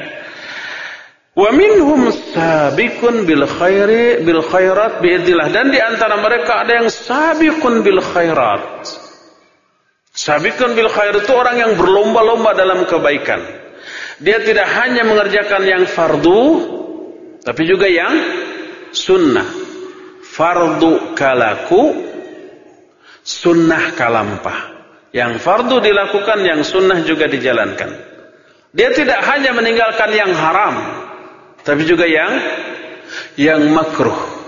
Wa minhum sabiqun bil khairi bil khairat biidillah dan di antara mereka ada yang sabiqun bil khairat. Sabiqun bil khair itu orang yang berlomba-lomba dalam kebaikan. Dia tidak hanya mengerjakan yang fardu tapi juga yang sunnah. Fardu kalaku sunnah kalampah. Yang fardu dilakukan yang sunnah juga dijalankan. Dia tidak hanya meninggalkan yang haram tapi juga yang yang makruh.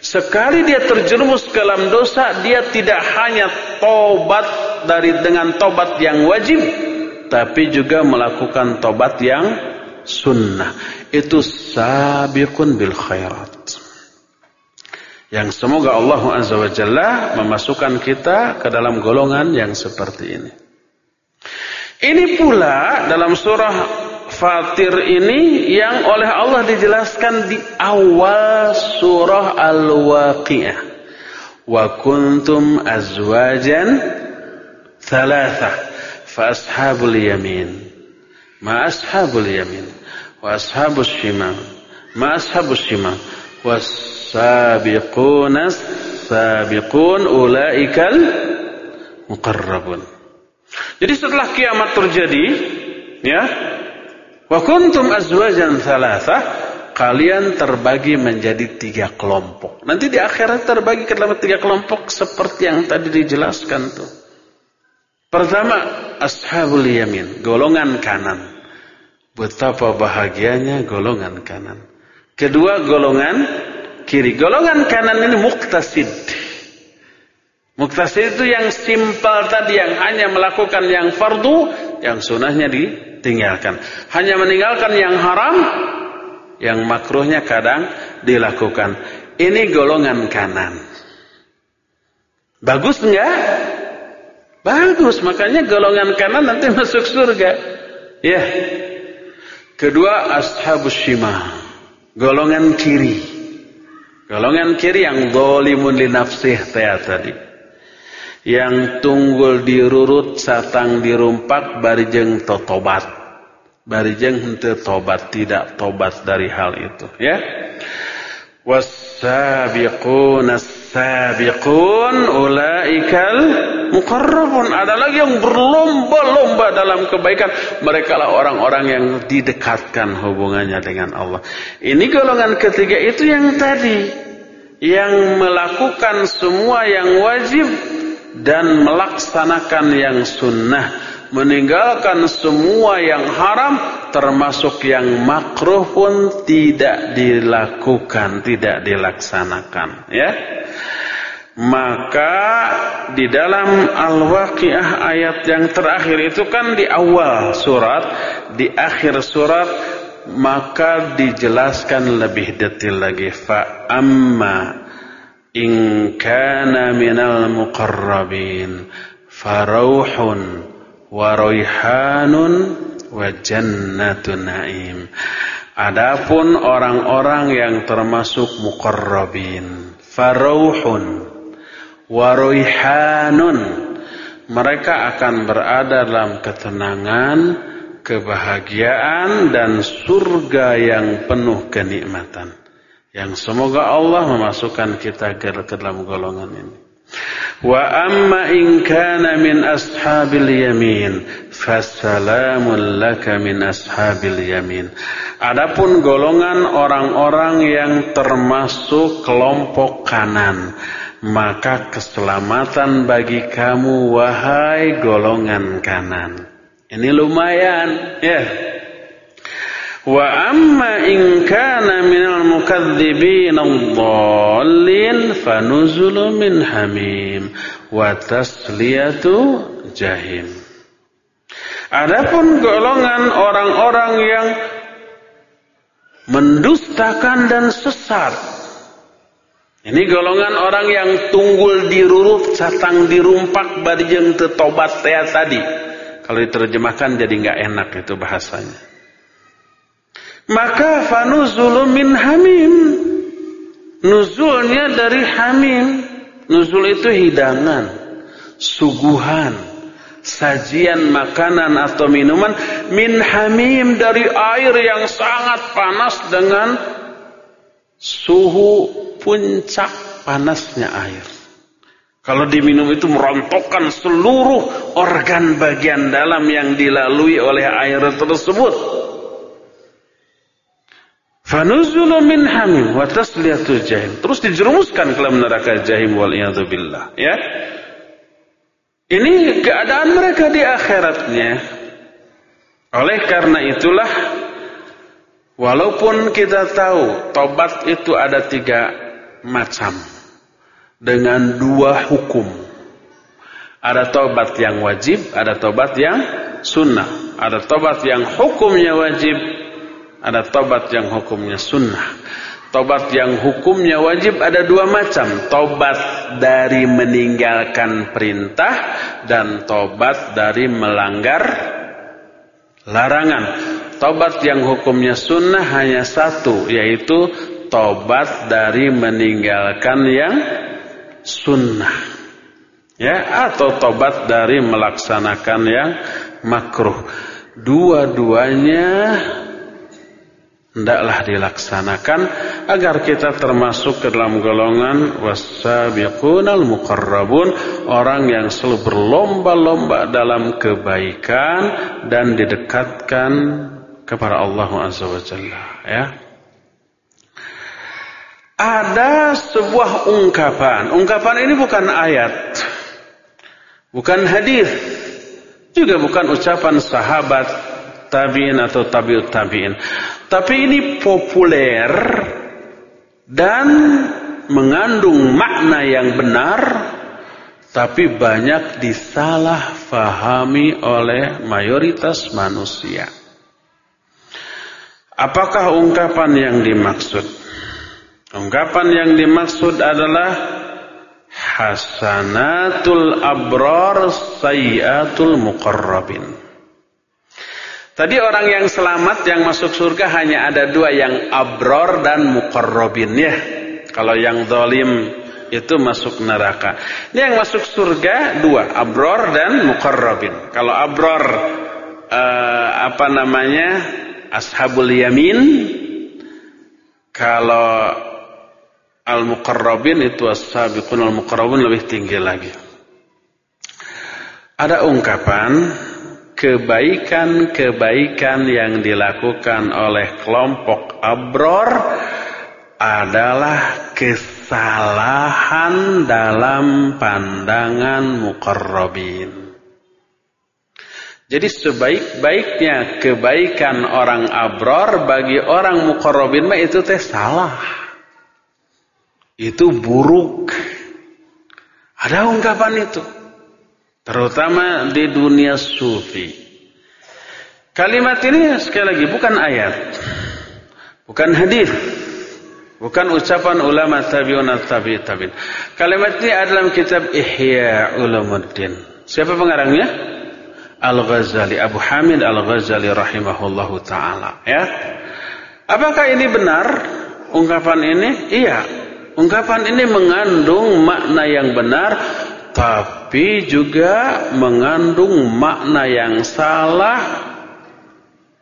Sekali dia terjerumus ke dalam dosa, dia tidak hanya tobat dari dengan tobat yang wajib, tapi juga melakukan tobat yang sunnah. Itu sabiqun bil khairat. Yang semoga Allah Azza wa Jalla memasukkan kita ke dalam golongan yang seperti ini. Ini pula dalam surah Fatir ini yang oleh Allah dijelaskan di awal surah Al-Waqi'ah. Wa kuntum azwajan thalatha fa ashabul yamin ma ashabul yamin wa ashabus shimal ma ashabus shimal was sabiquna sabiqun ulaikal muqarrabun. Jadi setelah kiamat terjadi ya Wa kuntum azwajan thalathah kalian terbagi menjadi tiga kelompok. Nanti di akhirat terbagi ke dalam tiga kelompok seperti yang tadi dijelaskan tuh. Pertama, ashabul yamin, golongan kanan. Betapa bahagianya golongan kanan. Kedua, golongan kiri. Golongan kanan ini muktasid. Muktasid itu yang simpel tadi yang hanya melakukan yang fardu, yang sunnahnya di tinggalkan. Hanya meninggalkan yang haram, yang makruhnya kadang dilakukan. Ini golongan kanan. Bagus enggak? Bagus, makanya golongan kanan nanti *laughs* masuk surga. Ya. Kedua ashabus shimah. Golongan kiri. Golongan kiri yang dolimun li nafsih tadi. Yang tunggul dirurut satang dirumpak barijeng totobat. Barijeng henteu tobat tidak tobat dari hal itu ya. Wasabiqun as-sabiqun ulaikal muqarrabun ada lagi yang berlomba-lomba dalam kebaikan. Mereka lah orang-orang yang didekatkan hubungannya dengan Allah. Ini golongan ketiga itu yang tadi. Yang melakukan semua yang wajib dan melaksanakan yang sunnah. Meninggalkan semua yang haram termasuk yang makruh pun tidak dilakukan tidak dilaksanakan. Ya maka di dalam Al-Waqiah ayat yang terakhir itu kan di awal surat di akhir surat maka dijelaskan lebih detail lagi. Fa amma in kana minal muqarrabin farauhun wa raihanun wa jannatun naim. Adapun orang-orang yang termasuk muqarrabin farauhun wa raihanun mereka akan berada dalam ketenangan kebahagiaan dan surga yang penuh kenikmatan yang semoga Allah memasukkan kita ke dalam golongan ini. Wa amma in kana min ashabil yamin fasalamun laka min ashabil yamin. Adapun golongan orang-orang yang termasuk kelompok kanan, maka keselamatan bagi kamu wahai golongan kanan. Ini lumayan, ya. Wa amma in kana minal mukadzibin ad-dallin fanuzulu min hamim wa tasliyatu jahim. Adapun golongan orang-orang yang mendustakan dan sesat. Ini golongan orang yang tunggul dirurut, catang dirumpak, badijeng tetobat tadi. Kalau diterjemahkan jadi nggak enak itu bahasanya. Maka fanuzulu min hamim. Nuzulnya dari hamim. Nuzul itu hidangan, suguhan, sajian makanan atau minuman min hamim dari air yang sangat panas dengan suhu puncak panasnya air. Kalau diminum itu merontokkan seluruh organ bagian dalam yang dilalui oleh air tersebut. Fanuzulu min hamim wa tasliyatul jahim. Terus dijerumuskan ke dalam neraka jahim wal billah, ya. Ini keadaan mereka di akhiratnya. Oleh karena itulah walaupun kita tahu tobat itu ada tiga macam dengan dua hukum. Ada tobat yang wajib, ada tobat yang sunnah. Ada tobat yang hukumnya wajib, ada tobat yang hukumnya sunnah. Tobat yang hukumnya wajib ada dua macam. Tobat dari meninggalkan perintah dan tobat dari melanggar larangan. Tobat yang hukumnya sunnah hanya satu, yaitu tobat dari meninggalkan yang sunnah. Ya atau tobat dari melaksanakan yang makruh. Dua-duanya hendaklah dilaksanakan agar kita termasuk ke dalam golongan wasabiqunal muqarrabun orang yang selalu berlomba-lomba dalam kebaikan dan didekatkan kepada Allah Azza wa Jalla ya ada sebuah ungkapan. Ungkapan ini bukan ayat. Bukan hadis. Juga bukan ucapan sahabat tabi'in atau tabi'ut tabi'in. Tapi ini populer dan mengandung makna yang benar tapi banyak disalahfahami oleh mayoritas manusia. Apakah ungkapan yang dimaksud? Ungkapan yang dimaksud adalah hasanatul abrar sayyatul muqarrabin. Tadi orang yang selamat yang masuk surga hanya ada dua yang abror dan muqarrabin ya. Kalau yang zalim itu masuk neraka. Ini yang masuk surga dua, abror dan muqarrabin. Kalau abror eh, apa namanya? Ashabul yamin. Kalau al-muqarrabin itu as-sabiqun al-muqarrabun lebih tinggi lagi. Ada ungkapan kebaikan-kebaikan yang dilakukan oleh kelompok abror adalah kesalahan dalam pandangan muqarrabin. Jadi sebaik-baiknya kebaikan orang abror bagi orang muqarrabin itu teh salah itu buruk. Ada ungkapan itu. Terutama di dunia sufi. Kalimat ini sekali lagi bukan ayat. Bukan hadis. Bukan ucapan ulama tabi'un tabi tabi'in. Kalimat ini adalah dalam kitab Ihya Ulumuddin. Siapa pengarangnya? Al-Ghazali, Abu Hamid Al-Ghazali rahimahullahu taala, ya. Apakah ini benar ungkapan ini? Iya, Ungkapan ini mengandung makna yang benar tapi juga mengandung makna yang salah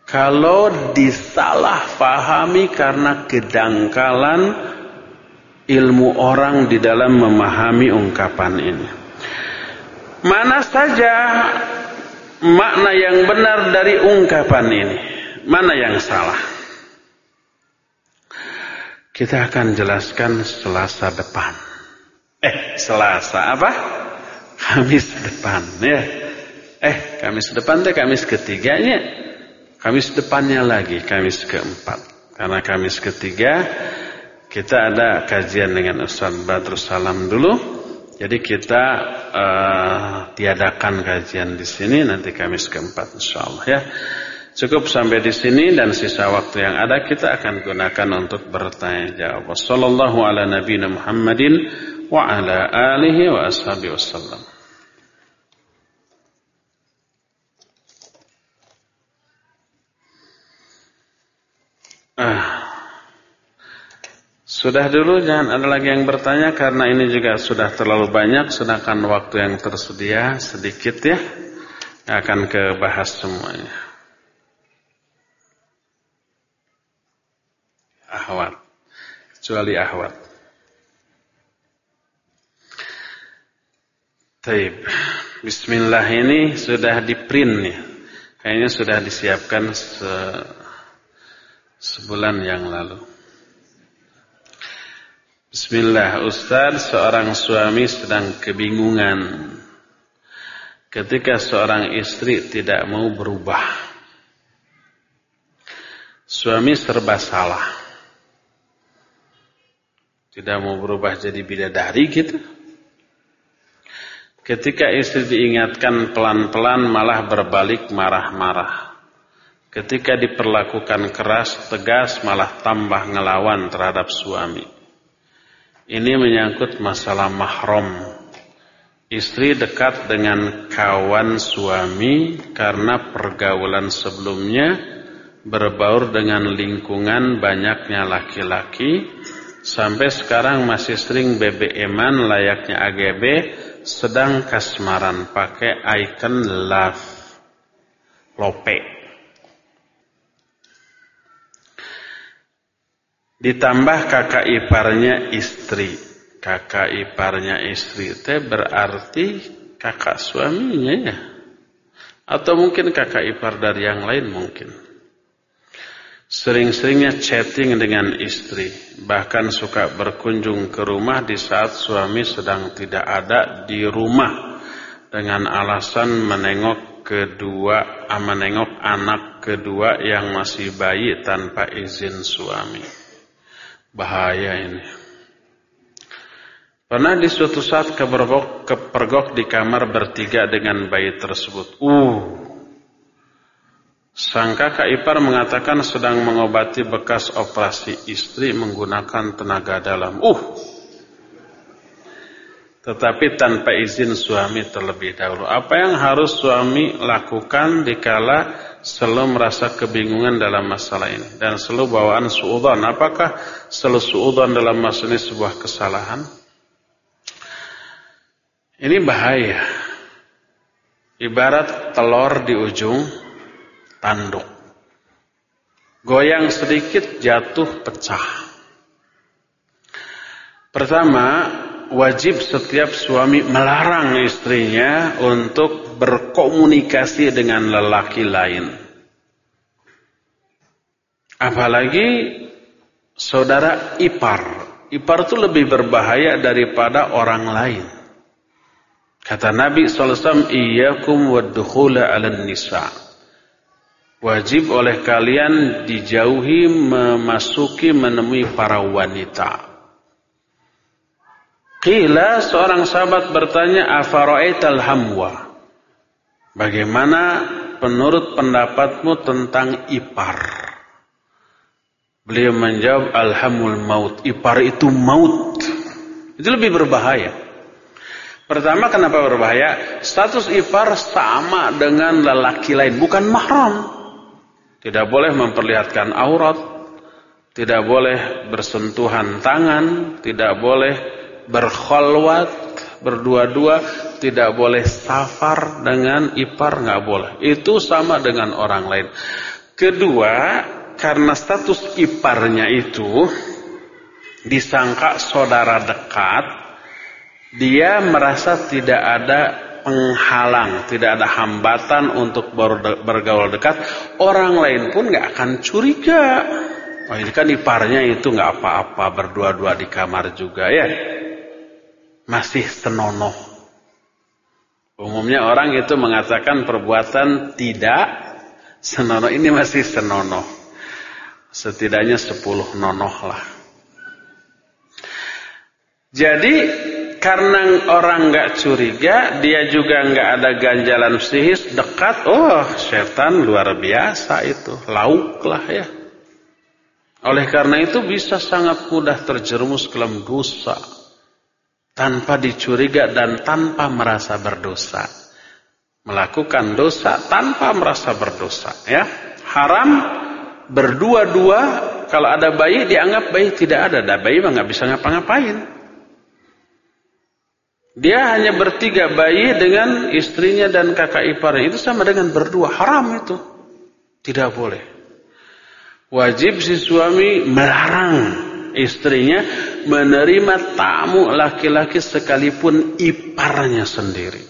kalau disalah fahami karena kedangkalan ilmu orang di dalam memahami ungkapan ini. Mana saja makna yang benar dari ungkapan ini, mana yang salah? Kita akan jelaskan Selasa depan. Eh, Selasa apa? Kamis depan ya. Eh, Kamis depan deh Kamis ketiganya. Kamis depannya lagi, Kamis keempat. Karena Kamis ketiga kita ada kajian dengan Ustaz Badrus Salam dulu. Jadi kita uh, tiadakan kajian di sini nanti Kamis keempat insyaallah ya. Cukup sampai di sini dan sisa waktu yang ada kita akan gunakan untuk bertanya jawab. Wassallallahu ala nabiyina Muhammadin wa ala alihi wa ashabihi wasallam. Sudah dulu jangan ada lagi yang bertanya karena ini juga sudah terlalu banyak sedangkan waktu yang tersedia sedikit ya. akan kebahas semuanya. Ahwat. Kecuali ahwat. Taib. Bismillah ini sudah di print nih. Kayaknya sudah disiapkan se sebulan yang lalu. Bismillah, Ustaz, seorang suami sedang kebingungan ketika seorang istri tidak mau berubah. Suami serba salah. Tidak mau berubah jadi bidadari gitu. Ketika istri diingatkan pelan-pelan malah berbalik marah-marah. Ketika diperlakukan keras, tegas malah tambah ngelawan terhadap suami. Ini menyangkut masalah mahram. Istri dekat dengan kawan suami karena pergaulan sebelumnya berbaur dengan lingkungan banyaknya laki-laki sampai sekarang masih sering BBM-an layaknya AGB sedang kasmaran pakai icon love lope ditambah kakak iparnya istri. Kakak iparnya istri itu berarti kakak suaminya ya? Atau mungkin kakak ipar dari yang lain mungkin? Sering-seringnya chatting dengan istri, bahkan suka berkunjung ke rumah di saat suami sedang tidak ada di rumah. Dengan alasan menengok kedua, ah, menengok anak kedua yang masih bayi tanpa izin suami. Bahaya ini. Pernah di suatu saat kepergok, kepergok di kamar bertiga dengan bayi tersebut. Uh, Sang kakak ipar mengatakan sedang mengobati bekas operasi istri menggunakan tenaga dalam. Uh, tetapi tanpa izin suami terlebih dahulu. Apa yang harus suami lakukan dikala selalu merasa kebingungan dalam masalah ini dan selalu bawaan suudan. Apakah selalu suudan dalam masalah ini sebuah kesalahan? Ini bahaya. Ibarat telur di ujung tanduk. Goyang sedikit jatuh pecah. Pertama, wajib setiap suami melarang istrinya untuk berkomunikasi dengan lelaki lain. Apalagi saudara ipar. Ipar itu lebih berbahaya daripada orang lain. Kata Nabi SAW, Iyakum waddukhula ala nisa' Wajib oleh kalian dijauhi memasuki menemui para wanita. Qila seorang sahabat bertanya afara'aital hamwa. Bagaimana menurut pendapatmu tentang ipar? Beliau menjawab alhamul maut. Ipar itu maut. Itu lebih berbahaya. Pertama kenapa berbahaya? Status ipar sama dengan lelaki lain, bukan mahram. Tidak boleh memperlihatkan aurat, tidak boleh bersentuhan tangan, tidak boleh berkholwat, berdua-dua, tidak boleh safar dengan ipar, nggak boleh. Itu sama dengan orang lain. Kedua, karena status iparnya itu disangka saudara dekat, dia merasa tidak ada penghalang, tidak ada hambatan untuk bergaul dekat, orang lain pun nggak akan curiga. Oh ini kan iparnya itu nggak apa-apa berdua-dua di kamar juga ya, masih senonoh. Umumnya orang itu mengatakan perbuatan tidak senonoh ini masih senonoh. Setidaknya sepuluh nonoh lah. Jadi karena orang nggak curiga, dia juga nggak ada ganjalan psikis dekat. Oh, setan luar biasa itu, lauk lah ya. Oleh karena itu bisa sangat mudah terjerumus ke dalam dosa tanpa dicuriga dan tanpa merasa berdosa. Melakukan dosa tanpa merasa berdosa, ya. Haram berdua-dua kalau ada bayi dianggap bayi tidak ada, ada bayi mah nggak bisa ngapa-ngapain. Dia hanya bertiga bayi dengan istrinya dan kakak iparnya. Itu sama dengan berdua. Haram itu. Tidak boleh. Wajib si suami melarang istrinya menerima tamu laki-laki sekalipun iparnya sendiri.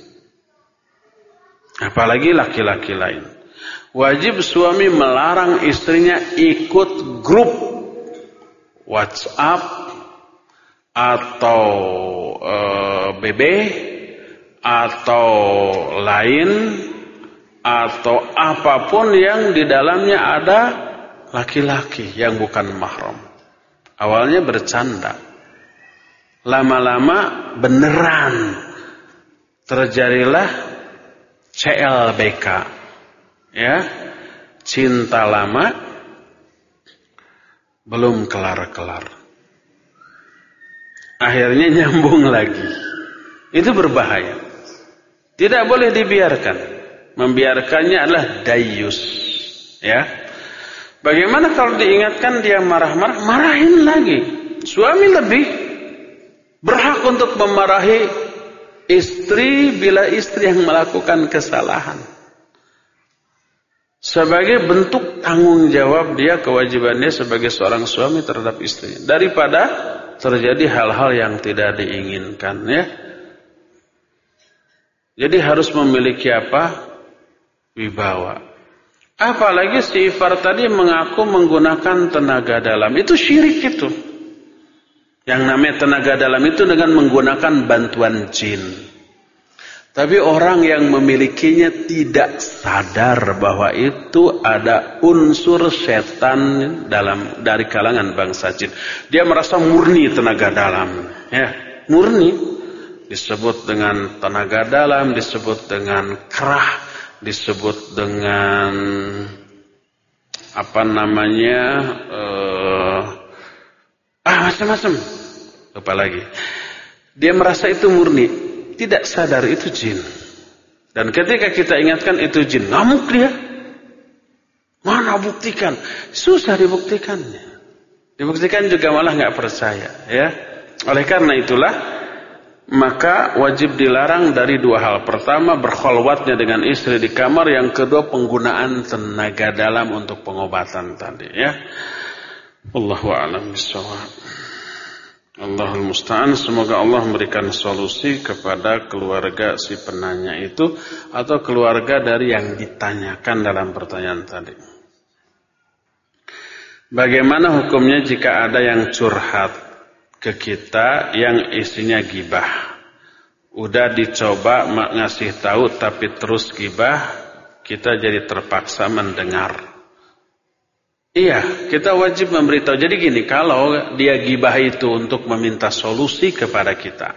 Apalagi laki-laki lain. Wajib suami melarang istrinya ikut grup WhatsApp atau e, eh, BB atau lain atau apa pun yang di dalamnya ada laki-laki yang bukan mahram. Awalnya bercanda. Lama-lama beneran terjadilah CLBK. Ya. Cinta lama belum kelar-kelar akhirnya nyambung lagi. Itu berbahaya. Tidak boleh dibiarkan. Membiarkannya adalah dayus. Ya. Bagaimana kalau diingatkan dia marah-marah, marahin lagi. Suami lebih berhak untuk memarahi istri bila istri yang melakukan kesalahan. Sebagai bentuk tanggung jawab dia kewajibannya sebagai seorang suami terhadap istrinya. Daripada terjadi hal-hal yang tidak diinginkan ya. Jadi harus memiliki apa? Wibawa. Apalagi si Ifar tadi mengaku menggunakan tenaga dalam. Itu syirik itu. Yang namanya tenaga dalam itu dengan menggunakan bantuan jin. Tapi orang yang memilikinya tidak sadar bahwa itu ada unsur setan dalam dari kalangan bangsa jin. Dia merasa murni tenaga dalam, ya, murni disebut dengan tenaga dalam, disebut dengan kerah, disebut dengan apa namanya uh, ah macam-macam lupa lagi. Dia merasa itu murni tidak sadar itu jin. Dan ketika kita ingatkan itu jin, ngamuk dia. Mana buktikan? Susah dibuktikannya. Dibuktikan juga malah nggak percaya, ya. Oleh karena itulah maka wajib dilarang dari dua hal. Pertama, berkholwatnya dengan istri di kamar. Yang kedua, penggunaan tenaga dalam untuk pengobatan tadi. Ya, Allahu a'lam bishawab. Allahul Musta'an semoga Allah memberikan solusi kepada keluarga si penanya itu atau keluarga dari yang ditanyakan dalam pertanyaan tadi. Bagaimana hukumnya jika ada yang curhat ke kita yang isinya gibah? Udah dicoba ngasih tahu tapi terus gibah, kita jadi terpaksa mendengar. Iya, kita wajib memberitahu. Jadi gini, kalau dia gibah itu untuk meminta solusi kepada kita.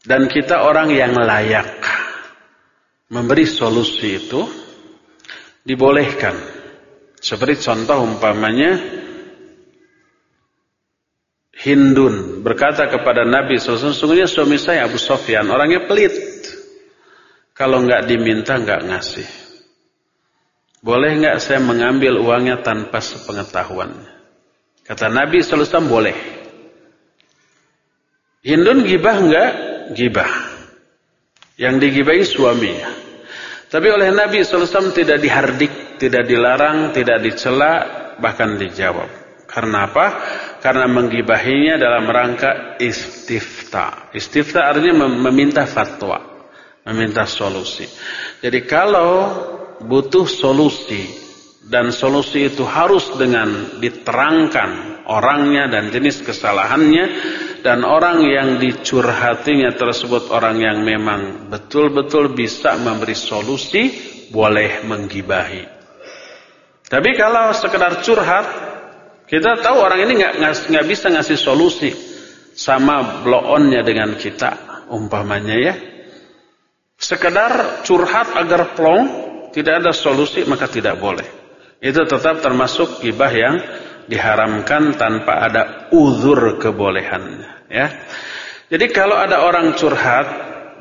Dan kita orang yang layak memberi solusi itu dibolehkan. Seperti contoh umpamanya Hindun berkata kepada Nabi sesungguhnya suami saya Abu Sofyan orangnya pelit. Kalau nggak diminta nggak ngasih. Boleh nggak saya mengambil uangnya tanpa sepengetahuan? Kata Nabi SAW boleh. Hindun gibah nggak? Gibah. Yang digibahi suaminya. Tapi oleh Nabi SAW tidak dihardik, tidak dilarang, tidak dicela, bahkan dijawab. Karena apa? Karena menggibahinya dalam rangka istifta. Istifta artinya meminta fatwa, meminta solusi. Jadi kalau butuh solusi dan solusi itu harus dengan diterangkan orangnya dan jenis kesalahannya dan orang yang dicurhatinya tersebut orang yang memang betul-betul bisa memberi solusi boleh menggibahi. Tapi kalau sekedar curhat kita tahu orang ini nggak nggak bisa ngasih solusi sama blow-onnya dengan kita umpamanya ya. Sekedar curhat agar plong tidak ada solusi maka tidak boleh. Itu tetap termasuk gibah yang diharamkan tanpa ada uzur kebolehannya, ya. Jadi kalau ada orang curhat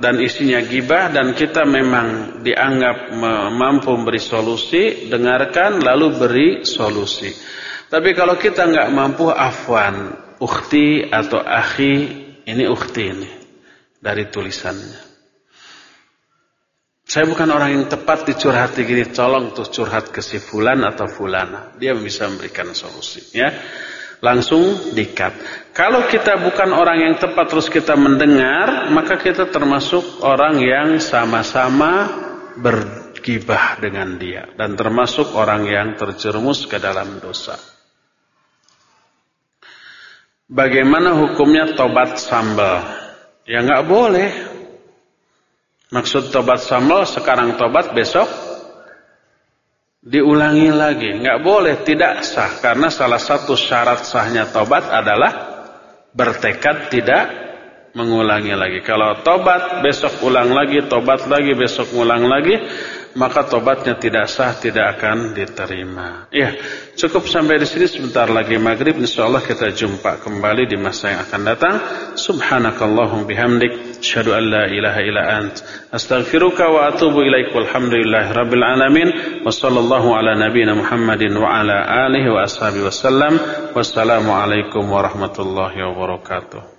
dan isinya gibah dan kita memang dianggap mampu beri solusi, dengarkan lalu beri solusi. Tapi kalau kita nggak mampu afwan, ukhti atau akhi, ini ukhti ini. dari tulisannya. Saya bukan orang yang tepat dicurhati gini, tolong tuh curhat ke si fulan atau fulana. Dia bisa memberikan solusi. Ya. Langsung dikat. Kalau kita bukan orang yang tepat terus kita mendengar, maka kita termasuk orang yang sama-sama bergibah dengan dia. Dan termasuk orang yang terjerumus ke dalam dosa. Bagaimana hukumnya tobat sambal? Ya nggak boleh. Maksud tobat sambal sekarang tobat besok diulangi lagi. Nggak boleh, tidak sah. Karena salah satu syarat sahnya tobat adalah bertekad tidak mengulangi lagi. Kalau tobat besok ulang lagi, tobat lagi besok ulang lagi, maka tobatnya tidak sah, tidak akan diterima. Ya, cukup sampai di sini sebentar lagi maghrib. Insyaallah kita jumpa kembali di masa yang akan datang. Subhanakallahum bihamdik, syahadu an la ilaha illa ant, astaghfiruka wa atubu ilaik. Walhamdulillahi rabbil alamin. Wa sallallahu ala nabiyyina Muhammadin wa ala alihi wa ashabihi wasallam. Wassalamu alaikum warahmatullahi wabarakatuh.